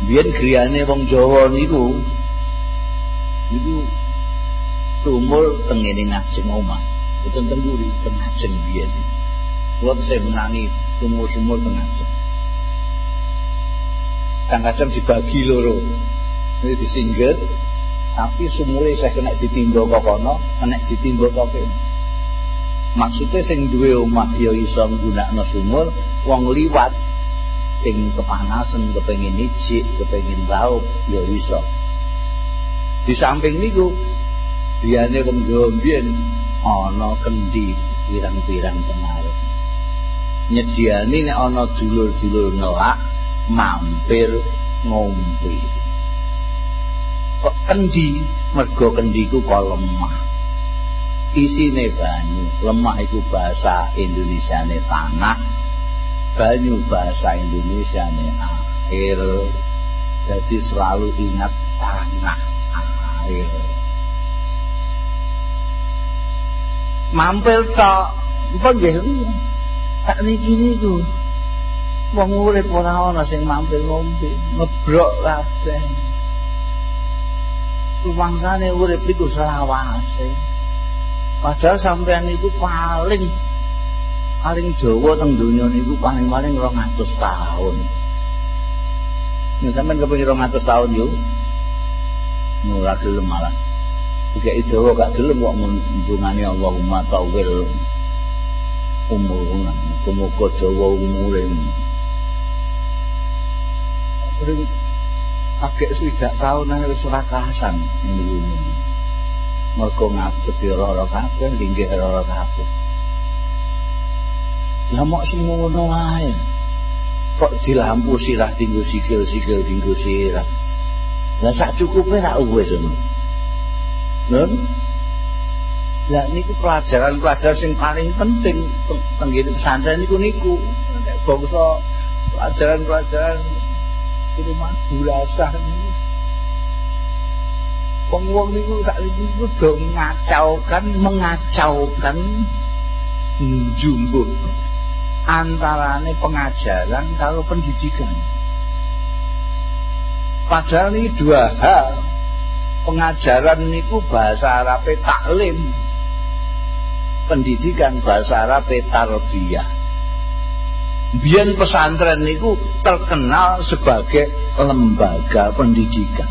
Biyen griyane wong Jawa niku niku tumul tengene ngajeng omah. Boten teng mburi teng ngajeng biyen. Kula tesih menangi sumur-sumur teng ngajeng. Kadang-kadang dibagi loro. Ini disingget tapi sumure saya kena ditimba kok kono kena ditimba kok maksudnya sing duwe omah ya iso nggunakno sumur wong liwat. Sing kepanasan kepengin ijik kepengin raup ya iso. Di samping niku diane wong Jawa mbiyen ana kendi pirang-pirang pengaruh. Nyediani nek ana dulur-dulur ngelak mampir ngombe. Kok kendi? Mergo kendiku kok lemah. Isine banyu. Lemah iku bahasa Indonesia ne tanah banyu bahasa Indonesia ne air jadi selalu ingat tanah air mampir tok. Pun nggih? Tak niki niku. Wong urip ora ana sing mampir ngombe ngebrok kabeh. Rumangsane urip iku selawase. Padahal sampean iku paling paling Jawa teng donya niku paling-paling 200 tahun. Nek sampean kepengin 200 tahun yo ora gelem malah Jika itu gak gelem kok mendungani Allahumma tawil umurna kumuka Jawa umure. Agak swidak tahun nang wis ora kahasan ngene mergo ngadep ya ora kabeh linggih ora kabeh. Lah mok semono wae kok dilampu sirah tinggu sikil sikil tinggu sirah. Lah sak cukupe ra wis ngono Nun lah niku pelajaran-pelajaran sing paling penting tenggene pesantren niku niku. Bangsa pelajaran-pelajaran ini maju rasah niku. Wong-wong niku sak niku do ngacaukan mengacaukan jumbo antarane pengajaran kalau pendidikan. Padahal ini dua hal pengajaran niku bahasa Arab taklim. Pendidikan bahasa Arab tarbiyah. Biyen pesantren niku terkenal sebagai lembaga pendidikan.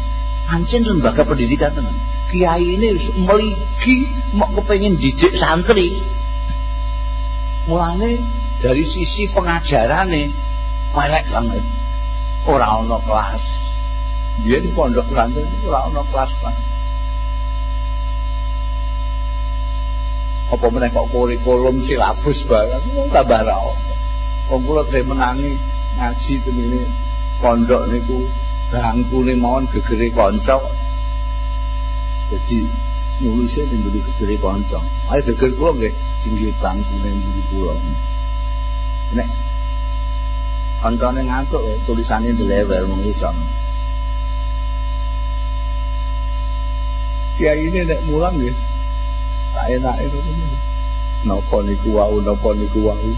Ancen lembaga pendidikan tenan kiai ini meligi mau kepengen didik santri. Mulane dari sisi pengajaran nih melek banget. Orang ono kelas di pondok pesantren itu ora ana kelas-kelas. Apa meneh kok kurikulum silabus barang tambah ra apa. Wong kula saya menangi ngaji tenene pondok niku bangkune mawon gegere kanca. Jadi nulisnya di gegere kanca. Ayo geger kula nggih tinggi bangkune mburi kula. Nek kancane ngantuk tulisane dilewer mung iso. Kiai ini nek mulang ya. Tak enak itu. Nopo niku wau nopo niku wau.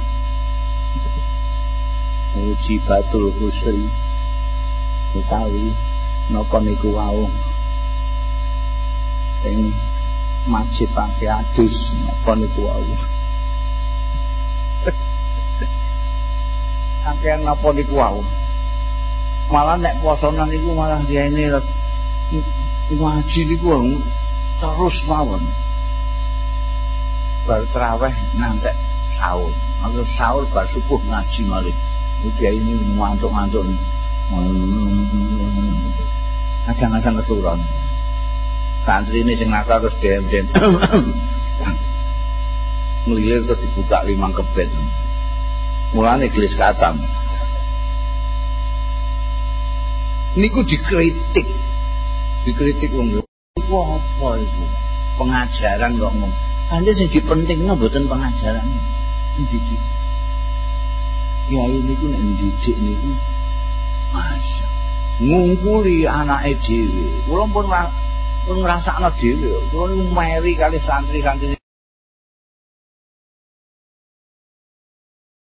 Uji batul husri. Utawi nopo niku wau. Ing masjid pakai adus nopo niku wau. (laughs) Kakean nopo niku wau. Malah nek posonan niku malah dia ini ngaji niku terus mawon bar traweh nantek sahur. Atau sahur bar subuh ngaji malih iki ini ngantuk-ngantuk kadang-kadang keturun santri ini sing nakal terus dem-dem ngelilir terus dibuka limang kebet. Mulane gelis katam. Niku dikritik dikritik wong iku apa iku? Pengajaran kok ngomong. Anda sing dipentingno mboten pengajaran. Didik ya ini ku nek didik niku masya ngungkuli anake dhewe. Kula pun pun dhewe. Kula niku meri kali santri-santri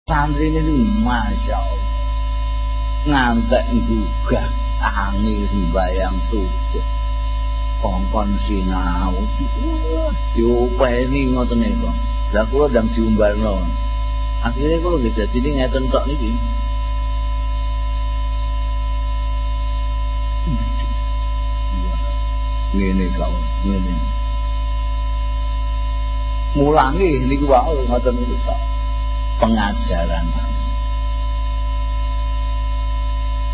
santri ini masya Allah. Ngantek juga tangi sembayang subuh. Kongkon sinau. Diupeni ngoten niku lha kula ndang diumbarno. Akhirnya kula nggih dadi ngeten tok niki. Ngene kau ngene. Mulangi niku wae ngoten niku pengajaran.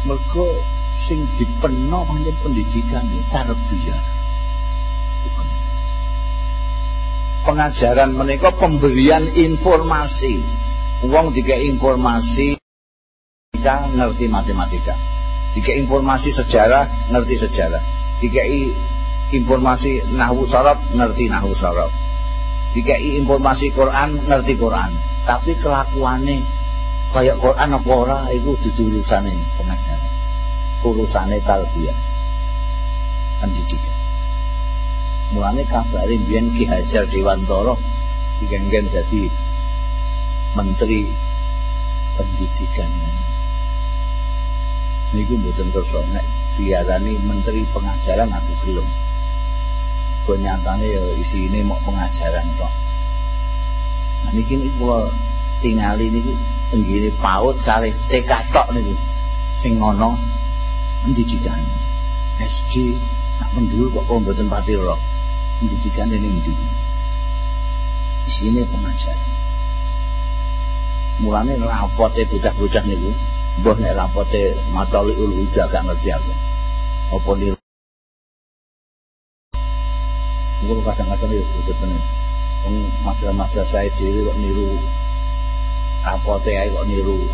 Mergo sing dipenuh pancen pendidikan ya tarbiyah pengajaran menika pemberian informasi. Uang tiga informasi kita ngerti matematika. Tiga informasi sejarah ngerti sejarah. Tiga informasi nahwu sorab ngerti nahwu sorab tiga informasi Quran ngerti Quran. Tapi kelakuannya kayak Quran apa itu urusannya pengajaran urusane tarbiyah pendidikan mulane kabare biyen Ki Hajar Dewantara digenggen jadi menteri pendidikan. Niku mboten kersa nek diarani menteri pengajaran aku gelem. Kok nyatane ya isine mau pengajaran kok nah niki kula tingali niku tenggine PAUD kalih TK tok niku sing ngono pendidikan. SD nak pendulu kok kok mboten pati roh pendidikan ini di sini pengajaran mulane rapote bocah-bocah niku mbah nek rapote matali ul huda gak ngerti aku. Apa niru Gue kadang-kadang ya udah bener. Wong masalah-masalah saya dhewe kok niru. Rapote ae kok niru.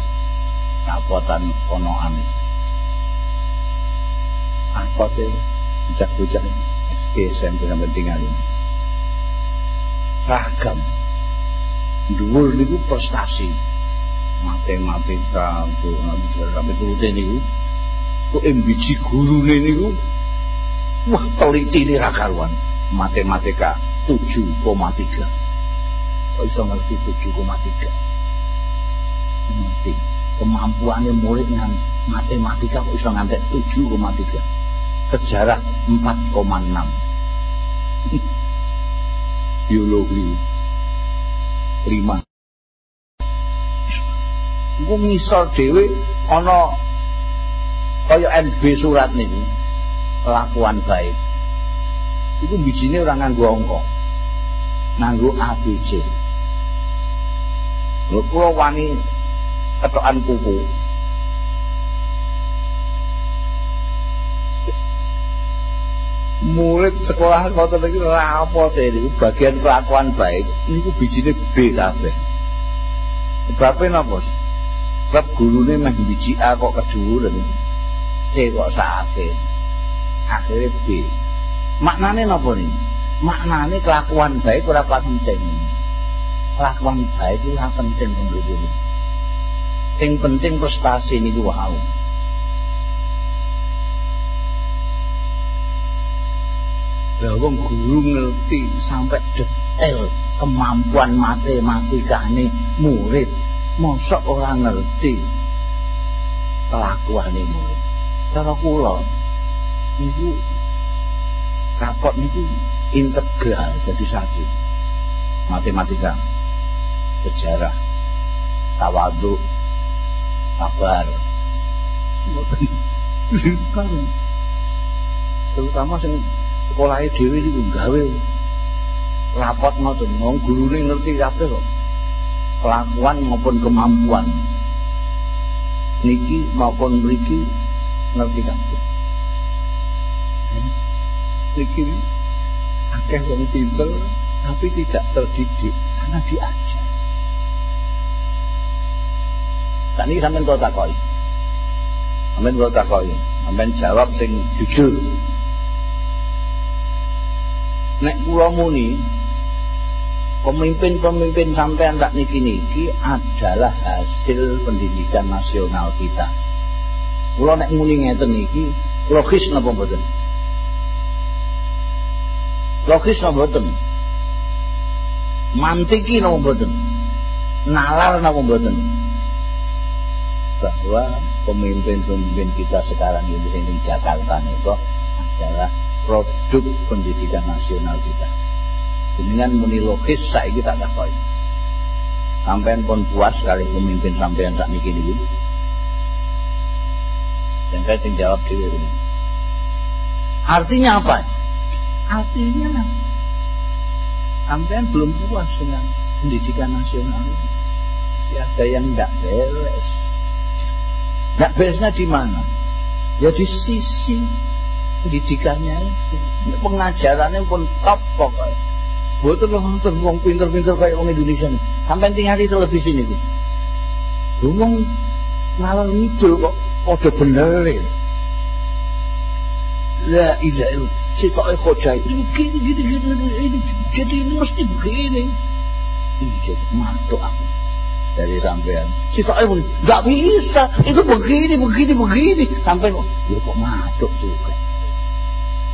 Rapotan konoan angkote bocah-bocah SD SMP sampai tinggal ini ragam dhuwur niku prestasi matematika sampai turute niku kok embiji gurune niku wah teliti ini rakaruan matematika 7,3 kok iso ngerti 7,3 ngerti kemampuannya murid dengan matematika kok iso ngantek 7,3 sejarah 4,6 biologi 5 Iku ngisor dhewe ana kaya NB surat niku kelakuan baik. Iku bijine ora nganggo angka. Nganggo ABC. Lho kula wani ketokan kuku. Murid sekolah ngoten iki rapote niku bagian kelakuan baik niku bijine B kabeh. Sebab napa? Sebab gurune meh biji A kok kedhuwuren. C kok sakake. Akhirnya B. Maknane napa nih? Maknane kelakuan baik ora penting. Kelakuan baik itu ora penting pembeli Sing penting prestasi niku wau. Lah wong guru ngerti sampai detail kemampuan matematikane murid. Mosok ora ngerti kelakuane murid. Cara kula niku rapot niku integral jadi satu. Matematika, sejarah, tawadu, kabar. Terutama sing sekolahe dhewe niku gawe rapot ngoten wong gurune ngerti kabeh kok kelakuan maupun kemampuan niki maupun mriki ngerti kabeh niki akeh wong pinter tapi tidak terdidik karena diajar Tak ini sampean kau takoi. Sampean kau takoi. Sampean jawab sing jujur. Nek kula muni pemimpin-pemimpin sampean tak niki niki adalah hasil pendidikan nasional kita. Kula nek muni ngeten niki logis napa mboten? Logis napa mboten? Mantiki napa mboten? Nalar napa mboten? bahwa pemimpin-pemimpin kita sekarang ini di Jakarta itu adalah produk pendidikan nasional kita. Dengan menilogis saya kita tak koi. Sampai pun puas sekali pemimpin sampean tak mikir ini. Dan saya jawab diri. Artinya apa? Artinya sampean belum puas dengan pendidikan nasional ini. Ya ada yang tidak beres. Tidak beresnya di mana? Ya di sisi pendidikannya. Pengajarannya pun top pokoknya. Betul loh nonton wong pinter-pinter kayak wong Indonesia. Sampai tinggal di televisi. Lu wong ngalor ngidul kok padha bener ya. La ilaha illallah. Si tak khojai ini begini gini gini ini jadi ini mesti begini. Ini jadi mantuk aku dari sampean. Si tak pun nggak bisa. Itu begini begini begini sampai kok ya kok mantuk juga.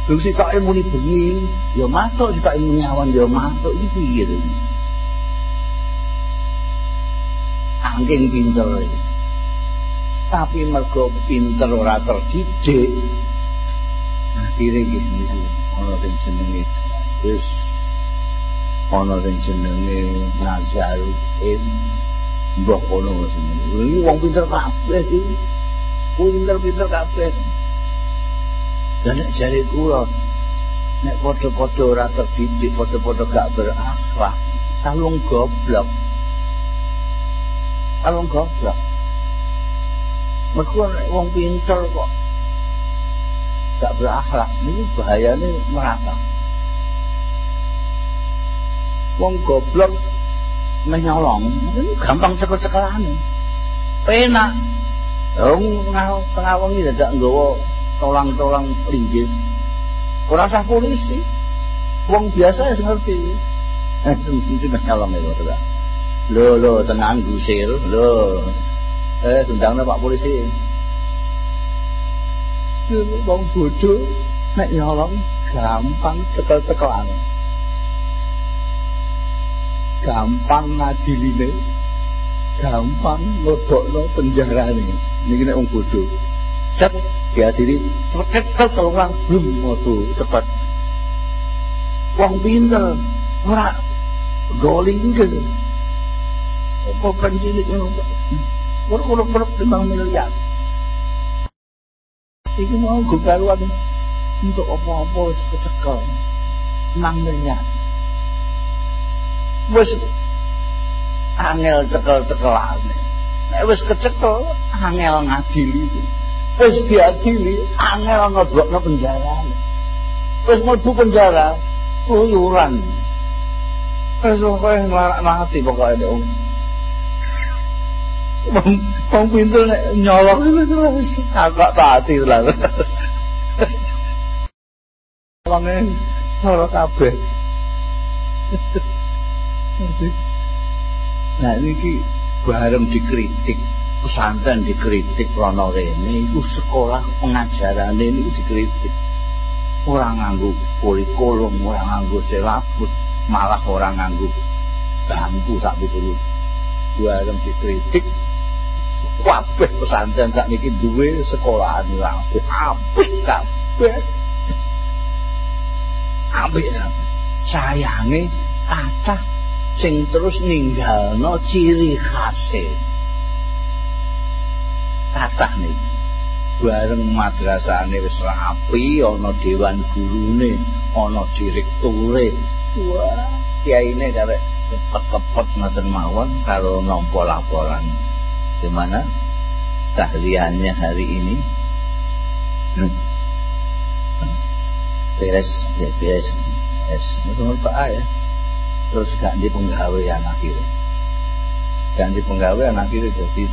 Terus si tak muni begini, ya matuk si tak muni awan ya matuk iki piye to. Angking pinter. Tapi mergo pinter ora terdidik. Akhire iki ana sing jenenge wis ana sing jenenge Nazaruddin. Mbah kono sing. Iki wong pinter kabeh iki. Pinter-pinter kabeh. Dan nek jari kula nek padha-padha ora terdidik, padha-padha gak berakhlak, kalung goblok. Kalung goblok. Mergo wong pinter kok gak berakhlak, ini bahayane merata. Wong goblok menyolong, gampang cekel-cekelan. Penak. Wong tengah wengi dadak nggawa tolang-tolang linggis. Ora usah polisi. Wong biasa ya ngerti. Eh, itu dah nyolong ya, Pak. Lo lo tenang gusir, lo. Eh, undangnya Pak polisi. Wong bodoh nek nyolong gampang cekel-cekelan. Gampang ngadiline. Gampang ngodokno penjarane. Niki nek wong bodoh. Cet diadili cepet tolong belum waduh cepat. Wong pinter ora goling ke. Apa penjilik ngono. Kurang-kurang timbang miliar. Iki mau gugaruan untuk apa-apa kecekel. 6 miliar. Wis angel cekel-cekelan. Nek wis kecekel angel ngadili. Wis diadili angel ngeblokno penjara. Wis mlebu penjara keluyuran. Wis kowe nglarakno ati pokoke nek Wong pintu nek nyolong wis agak taati lah. Wonge ora kabeh. Nah ini bareng dikritik pesantren dikritik rono rene iku sekolah pengajaran ini dikritik. Orang nganggu kurikulum orang nganggu selaput malah orang nganggu bangku sak piturut. Bareng dikritik kabeh pesantren sak niki duwe sekolahan rapi apik kabeh. Apik sayange kathah sing terus ninggalno ciri khase kathah niki bareng madrasahane wis rapi ana dewan gurune ana direkture wah. Kiyaine karek cepet-cepet ngoten mawon karo nampa laporan. Gimana tahliahnya hari ini. Hmm. beres ya beres. Beres. Itu Pak ya. Terus ganti penggawean akhirnya ganti penggawean akhirnya jadi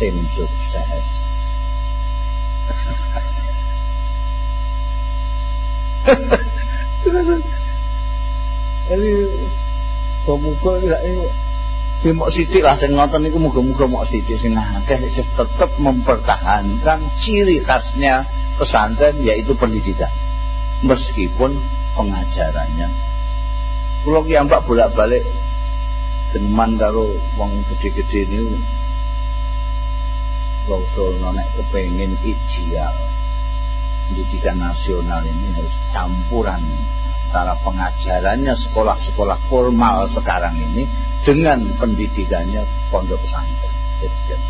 tim sukses. Jadi pemuka ini Ki mok sithik lah sing ngoten niku muga-muga mok sithik sing akeh tetep mempertahankan ciri khasnya pesantren yaitu pendidikan. Meskipun pengajarannya. Kula ki mbak bolak-balik demen karo wong gede-gede niku Klausul nek kepengen ideal pendidikan nasional ini harus campuran antara pengajarannya sekolah-sekolah formal sekarang ini dengan pendidikannya pondok pesantren.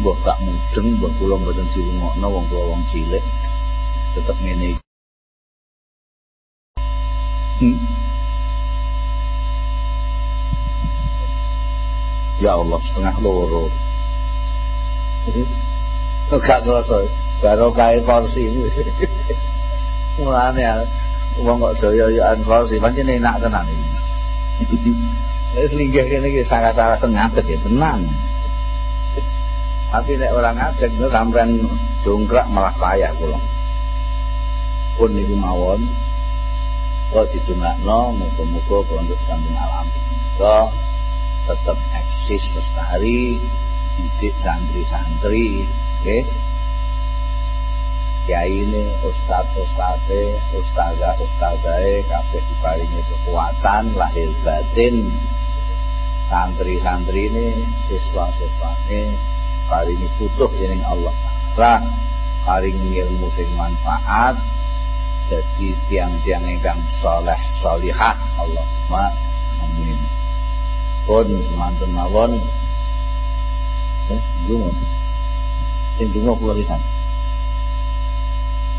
Mbah gak mudeng, mbah kula mboten dirungokno wong kula wong cilik. Tetep ngene Hmm. Ya Allah setengah loro. Gak ngerasa baru kaya kursi ini. (laughs) Mulanya wong kok jaya-jayaan kursi pancen enak tenan iki. (laughs) Wis linggih kene iki sangat-sangat sengatet ya tenang. Tapi nek orang ngajak itu sampean dongkrak malah payah kula. Pun niku mawon kok didongakno muga-muga pondok kampung alam. Kok tetap eksis lestari didik santri-santri? Kiai ini ustad ustadze ustazah ustazahe kabeh diparingi kekuatan lahir batin. Santri-santri ini siswa-siswa ini paringi putuh dening Allah Taala paring ilmu sing manfaat. Jadi tiang-tiang ingkang soleh solihat Allahumma amin. Pun semantun mawon eh dungo sing dungo kula lisan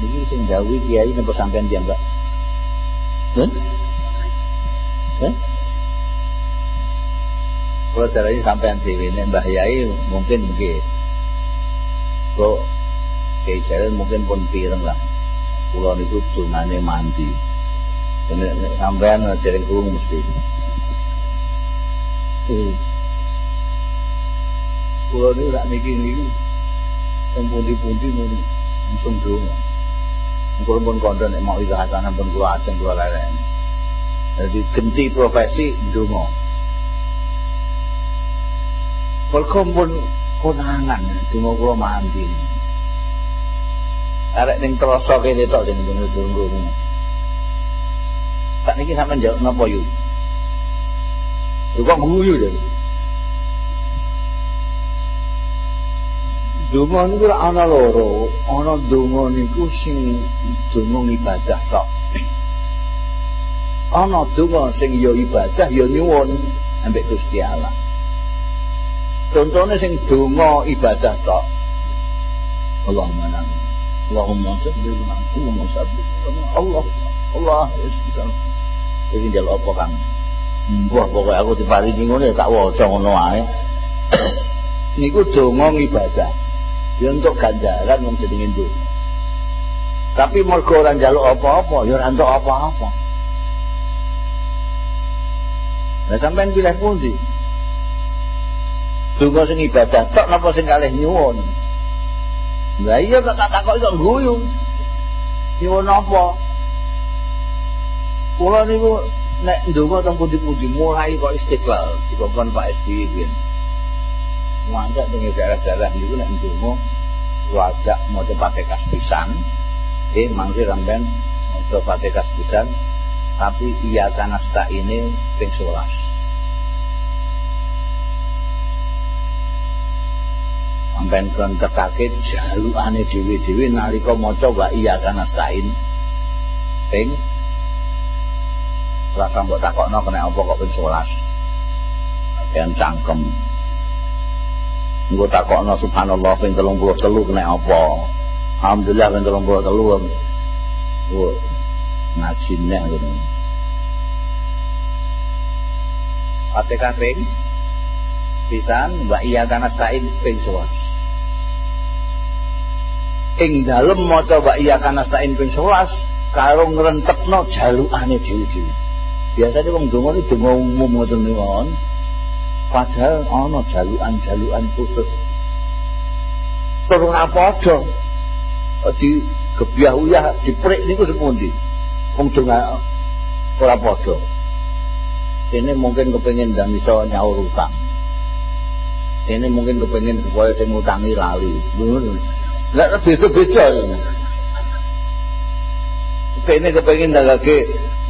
iki sing gawe kiai napa sampean dianggap eh? Eh? Kalau caranya sampean dhewe nek Mbah Yai mungkin nggih kok kiai jalan mungkin pun pireng lah. Kula niku dungane mandi. Sampean dereng kurung mesti Kulo niku sak niki niku teng pundi-pundi langsung donga. Kulo pun kandha nek mau izah hasanah pun kulo ajeng kulo leren. Jadi genti profesi donga. Kulo pun konangan donga kulo mandi. Arek ning troso kene tok sing tunggu. Tak niki sampean jawab napa yuk? Kok guyu. Donga niku ora ana loro, ana donga niku sing donga ibadah tok. Ana donga sing ya ibadah ya nyuwun ambek Gusti Allah. Contohnya sing donga ibadah tok. Allahumma amin. Allahumma salli Allahumma salli Allah Allah Ini jalur apa kan? Mbah pokoke aku diparingi ngono ya tak waca ngono ae. (coughs) Niku donga ibadah. Ya untuk ganjaran wong jenenge donga. Tapi mergo ora njaluk apa-apa, ya ora entuk apa-apa. Lah sampean pilih pundi? Donga sing ibadah tok napa sing kalih nyuwun? Lah iya kok tak takoki kok guyu. Nyuwun apa? Kula niku nek ndonga teng pundi-pundi mulai kok istiqlal dikongkon Pak SBY Mangga teng daerah-daerah niku nek ndonga wajak maca Fatihah pisan. Eh mangke sampean maca Fatihah pisan tapi iya kanasta ini ping 11. Sampeyan kon tekake jalukane dhewe-dhewe nalika maca wa iya kanastain ping. Rasa mbok takokno kena apa kok ping 11 bagian cangkem engko takokno subhanallah ping 33 kena apa? Alhamdulillah ping 33 wo ngaji neh ngono. Fatihah ping pisan wa iya kana sain ping 11 ing dalem maca wa iya kana sain ping 11 karo ngrentekno jalukane dhewe-dhewe. Biasanya wong donga iki donga umum ngoten padahal ana jalukan-jalukan khusus. Turun apa padha di gebyah uyah diprik niku sepundi wong donga ora padha. Ini mungkin kepengin dan iso nyaur utang. Ini mungkin kepengin supaya sing ngutangi lali. Lha beda-beda ini kepengin dagake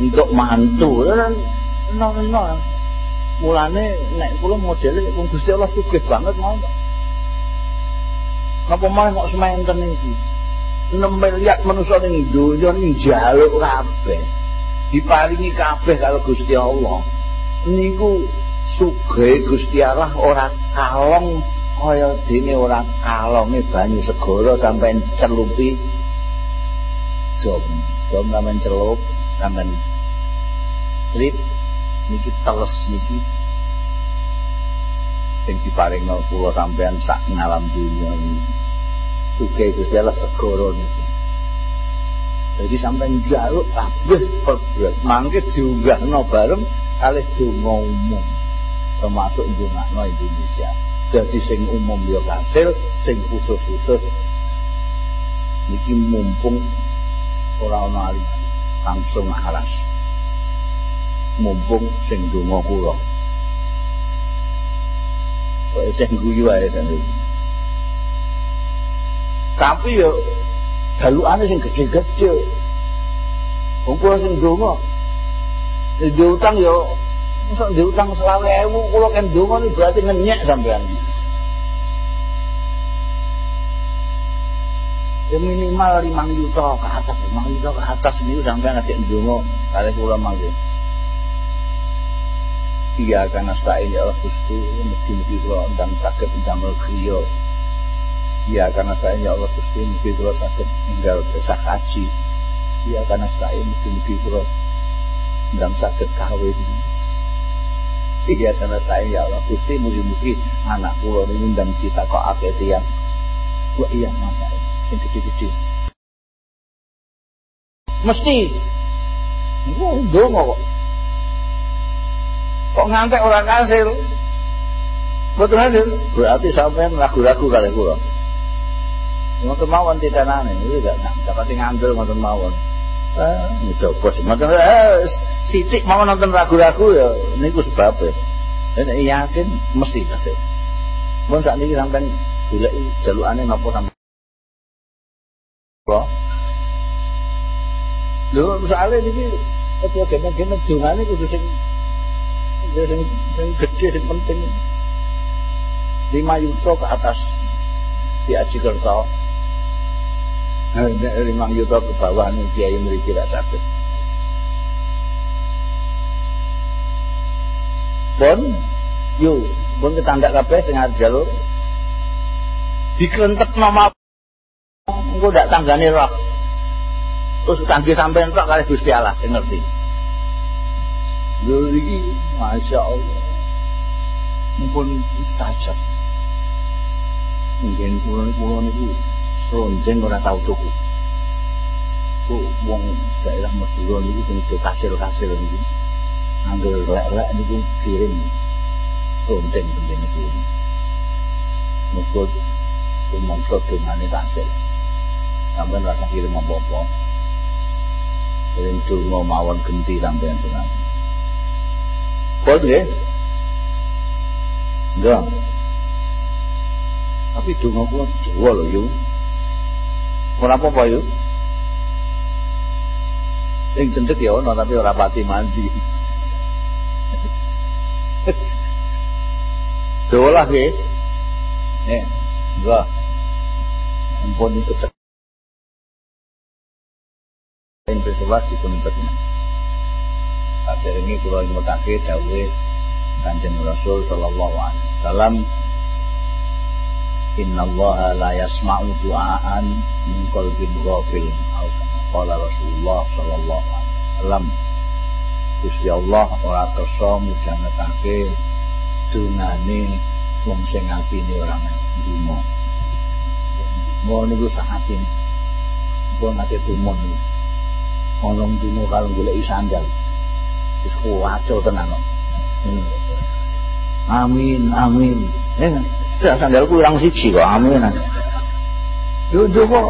untuk mantu. Kan no no mulane nek kula modele wong Gusti Allah sugih banget mau Napa malah kok sementen iki? 6 miliar manusa ning donya ning jaluk kabeh. Diparingi kabeh karo Gusti Allah. Niku sugih Gusti Allah ora kalong kaya dene ora kalonge banyu segara sampai celupi dom. Dom sampean celup, sampean Lip niki teles niki sing diparingno kula sampean sak ngalam dunya iki. Sugih Gusti Allah segara niki. Jadi sampai njaluk kabeh perberat. Mangke diunggahno bareng kalih donga umum. Termasuk ndongakno Indonesia. Jadi sing umum ya kasil, sing khusus-khusus niki mumpung ora ana langsung aras. Mumpung sing donga kula. Kok sing guyu ae Tapi yo jalukane sing gede-gede. Wong kula sing donga. Nek diutang yo mosok diutang 20.000 kula kan donga iki berarti ngenyek sampean. Ya minimal 5 juta ke atas, 5 juta ke atas ini sampean nek donga kali kula mangke. Iya karena saya ini Allah Gusti Mesti-mesti kula dan sakit damel kriya Iya karena saya ya Allah Gusti mugi kula saged tinggal besah haji. Iya karena saya mugi-mugi kula ndang saged kawin. Iya karena saya ya Allah Gusti mugi-mugi anak kula niku ndang ditakokake tiyang. Wah iya masa sing gede-gede. Mesti. Iku ndonga kok. Kok ngantek orang kasil? Betul hasil? Berarti sampean ragu-ragu kali kula. ngoten mawon titanane itu gak? Dapat ngandel ngoten mawon. Itu bos ngoten eh sithik mawon nonton ragu-ragu ya niku sebab nek yakin mesti kate mun sak niki sampean goleki jalukane napa sampean? Kok lho soalnya niki apa kene-kene dungane kudu sing sing sing gede sing penting. 5 yuto ke atas. Di Aji Kerto nek limang yuta ke bawah nih kiai mriki ra saged pun yo pun ketandak kabeh arep jalur. Dikrentek nama engko ndak tanggane roh. Terus tanggi sampean tok kali Gusti Allah ngerti lho iki Masya Allah mumpun tajam mungkin pulau pulau niku Ronjeng ora tau tuku. Ku wong daerah Madura niku sing do kasil-kasil niku. Angger lek-lek niku kirim ronjeng penting niku. Muga kumangsa dongane kasil. Sampeyan rasa kirim apa-apa. Sering donga mawon genti sampeyan tenan. Kok nggih? Enggak. Tapi donga kula Jawa lho, apa-apa yo. Cendek ya tapi ora pati mandi. (laughs) Dolah nggih. Nih, enggak. Ampun iki. Ing dipun ini kula nyutake dawuh Kanjeng Rasul sallallahu alaihi wasallam. Inna Allah la yasma'u du'aan min qalbin ghafil atau kama Rasulullah sallallahu alaihi wasallam. Gusti Allah ora kersa midhangetake dungane wong sing atine ora ndonga Mau niku sahatin Pun ate tumon Ono ndonga kalau golek sandal wis kuwaco tenan hmm. Amin amin eh Ya sandalku kurang siji kok amin. Yo kok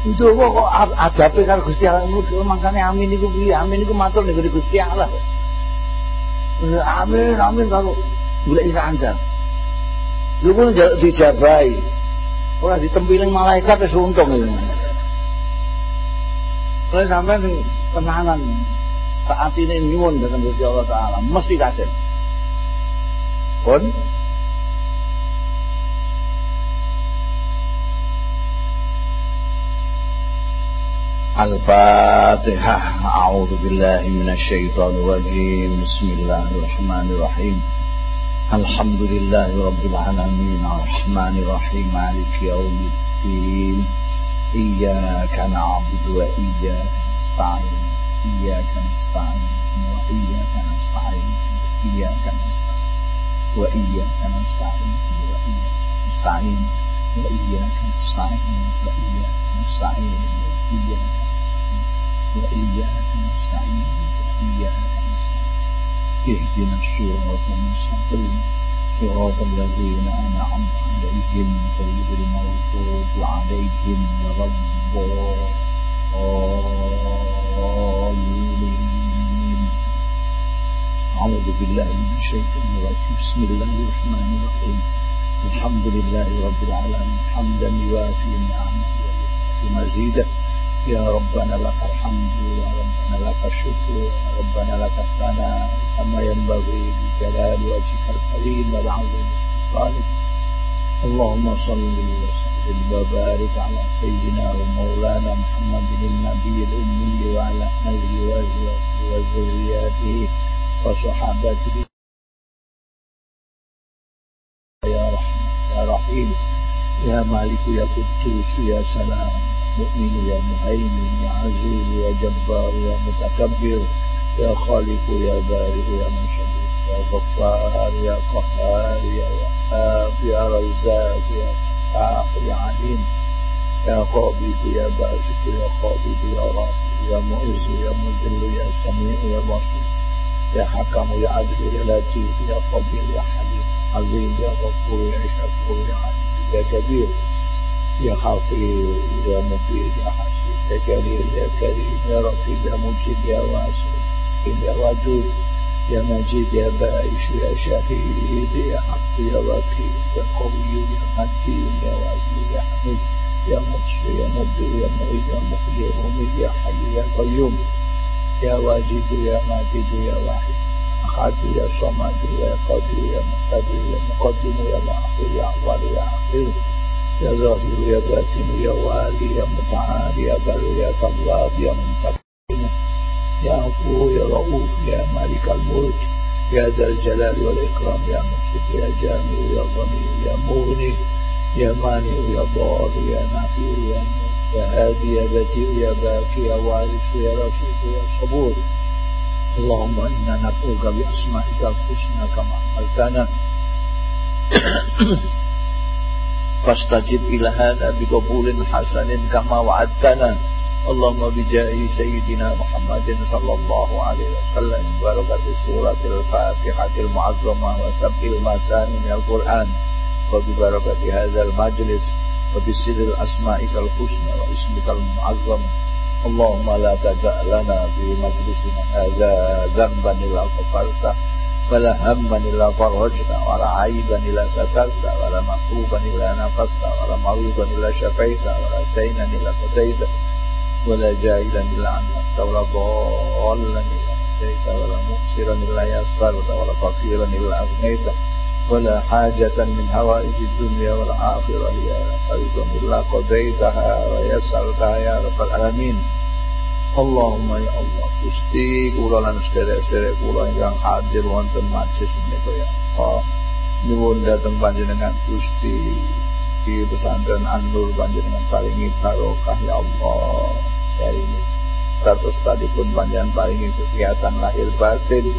itu kok kok ajabe karo Gusti Allah niku mangkane amin niku piye? Amin niku matur niku Gusti Allah. Amin amin karo golek sandal. Lu pun dijabai. Ora ditempiling malaikat wis untung iki. Terus sampai tenanan saat ini nyuwun dengan Gusti Allah Taala mesti kasil. Pun الفاتحة أعوذ بالله من الشيطان الرجيم بسم الله الرحمن الرحيم الحمد لله رب العالمين الرحمن الرحيم مالك يوم الدين إياك نعبد وإياك نستعين. إياك نستعين. وإياك نستعين. إياك نستعين. وإياك نستعين. وإياك نستعين. وإياك نستعين. وإياك نستعين. وإياك وإياك نستعين. وإياك نستعين. اهدنا الصراط المستقيم. صراط الذين أنعمت عليهم غير المغضوب عليهم ولا الضالين. أعوذ بالله من الشيطان الرجيم. بسم الله الرحمن الرحيم. الحمد لله رب العالمين. حمدا يوافي نعمه ومزيدا يا ربنا لك الحمد يا ربنا لك الشكر يا ربنا لك الثناء كما ينبغي بجلال وجهك الكريم والعظيم الخالق اللهم صل وسلم وبارك على سيدنا ومولانا محمد النبي الأمي وعلى آله وأزواجه وذرياته وصحابته يا رحمن يا رحيم يا مالك يا قدوس يا سلام مؤمن يا مهيمن يا عزيز يا جبار يا متكبر يا خالق يا بارئ يا مشرك يا غفار يا قهار يا وهاب يا رزاق يا فتاح يا عليم يا قابض يا باسط يا قابض يا رافع يا معز يا مذل يا سميع يا بصير يا حكم يا عدل يا لطيف يا خبير يا حليم عظيم يا غفور يا شكور يا عليم يا كبير يا حفيظ يا مبين يا حسيب يا جليل يا كريم يا رقيب يا مجيب يا واسع يا ودود يا مجيد يا بائش يا شهيد يا حق يا وكيل يا قوي يا متين يا وزير يا حميد يا مقصي يا مبدئ يا معيد يا مخزي يا مميت يا حي يا قيوم يا واجد يا ماجد يا واحد أحد يا صمد يا قدير يا مقتدر يا مقدم يا مؤخر يا أول يا أخير يا ظاهر يا باطن يا والي يا متعال يا بر يا طلاب يا منتقم يا عفو يا رؤوف يا مالك الملك يا ذا الجلال والإكرام يا مقصد يا جامع يا غني يا مغني يا مانع يا ضار يا نافع يا يا هادي يا بديع يا باكي يا وارث يا رشيد يا صبور اللهم إنا نبوك بأسمائك الحسنى كما أمرتنا Fastajib ilahana biqabulin hasanin kama wa'adtana. Allahumma bijahi Sayyidina Muhammadin sallallahu alaihi wasallam. Barakatuh surat al-fatihatil mu'azzamah wa sab'il masanin al-Quran. Wabibarakati hazal majlis. Wabisiril asma'ikal husna wa ismikal mu'azzam. Allahumma la taja' lana bi majlisina ولا هما إلا فرجت ولا عيبا إلا سترت ولا مكروبا إلا نقصت ولا مريضا إلا شفيت ولا دينا إلا قضيت ولا جاهلا إلا علمت ولا ضالا إلا هديت ولا مؤسرا إلا يسرت ولا فقيرا إلا أغنيت ولا حاجة من هوائج الدنيا والآخرة هي فريضا إلا قضيتها ويسرتها يا رب العالمين Allahumma ya Allah Gusti kula lan sederek-sederek kula ingkang hadir wonten majlis menika ya Allah. Nyuwun dhateng panjenengan Gusti. Di pesantren An-Nur panjenengan paringi barokah ya Allah. Dari ini status tadi pun panjenengan paringi kegiatan lahir batin.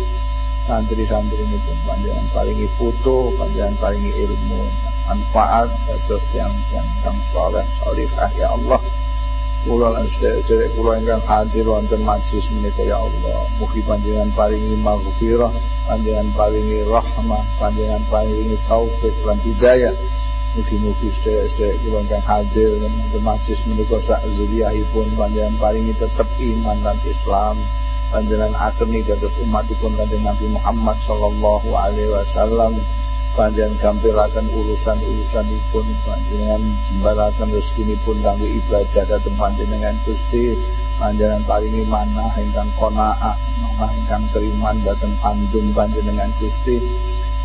Santri-santri ini pun panjenengan paringi foto panjenengan paringi ilmu manfaat terus yang yang yang soleh ya Allah Kula lan sedherek kula ingkang hadir wonten majelis menika ya Allah. Mugi panjenengan paringi maghfirah, panjenengan paringi rahmah, panjenengan paringi taufik lan hidayah. Mugi-mugi sedherek-sedherek kula ingkang hadir wonten majelis menika sak zuriyahipun panjenengan paringi tetep iman lan Islam. Panjenengan ateni dados umatipun Kanjeng Nabi Muhammad sallallahu alaihi wasallam panjenengan gampiraken urusan-urusan ipun panjenengan jembaraken rezekinipun kangge ibadah dhateng panjenengan Gusti. Panjenengan paringi manah ingkang qanaah manah ingkang teriman dhateng andung panjenengan Gusti.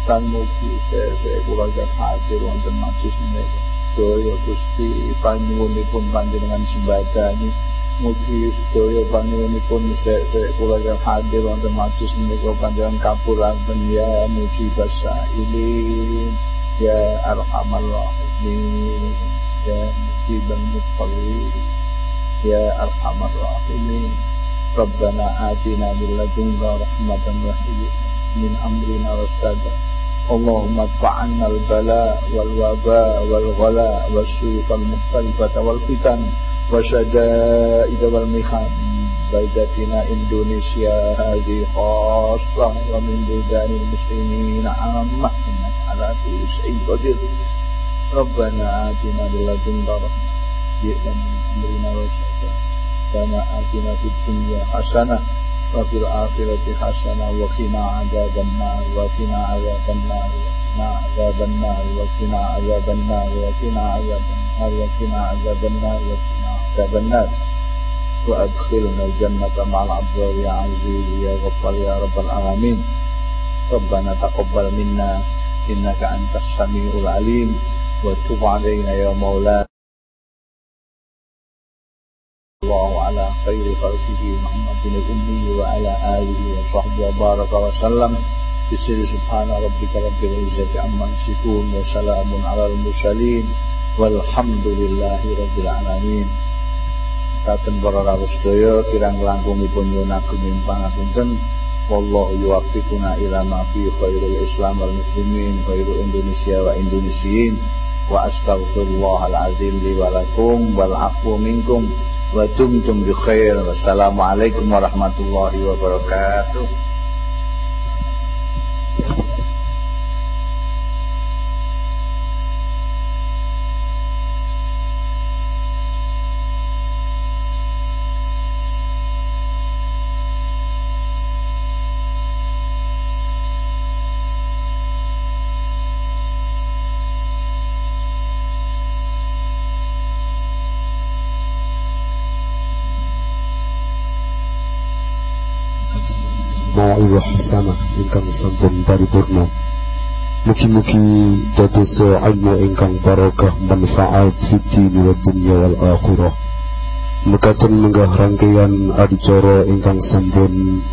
Lan mugi saya kula hadir wonten majlis menika. Daya Gusti panyuwunipun panjenengan sembadani Mugi sedaya panjenenganipun sek-sek kula yang hadir wonten majelis menika panjenengan kapuraken ya mujibas ini ya arhamar rahimin ya mujibal mutqallin ya arhamar rahimin Rabbana atina min ladunka rahmatan wa min amrina rasada اللهم ادفع عنا البلاء والوباء والغلاء والسوء المختلفة والفتن وشدائد والمحن بلدتنا إندونيسيا هذه خاصة ومن بلدان المسلمين عامة على كل شيء قدير. ربنا آتنا من لدنك رحمة. جئنا من أمرنا رشدا كما آتنا في الدنيا حسنة وفي الآخرة حسنة وقنا عذاب النار وقنا عذاب النار وقنا عذاب النار وقنا عذاب النار وقنا عذاب النار وقنا عذاب النار وقنا عذاب النار وأدخلنا الجنة مع الأبرار يا عزيز يا غفار يا رب العالمين. ربنا تقبل منا. إنك أنت السميع العليم. وتب علينا يا مولانا. الله على خير خلقه محمد الأمي وعلى آله وصحبه وبارك وسلم. بسر سبحان ربك رب العزة عما يصفون وسلام على المرسلين. والحمد لله رب العالمين. Katen para rawuh sedaya kirang langkungipun nyunaken pangapunten wallahu yuwaffiquna ila ma fi khairul islam wal muslimin khairu indonesia wa indonesiin wa astaghfirullahal azim li wa lakum wal afu minkum wa tumtum bi khair. Wassalamualaikum warahmatullahi wabarakatuh sampun paripurna Mugi-mugi dados ilmu ingkang barokah manfaat fid wa dunya wal akhirah. Mekaten menggah rangkaian adicara ingkang sampun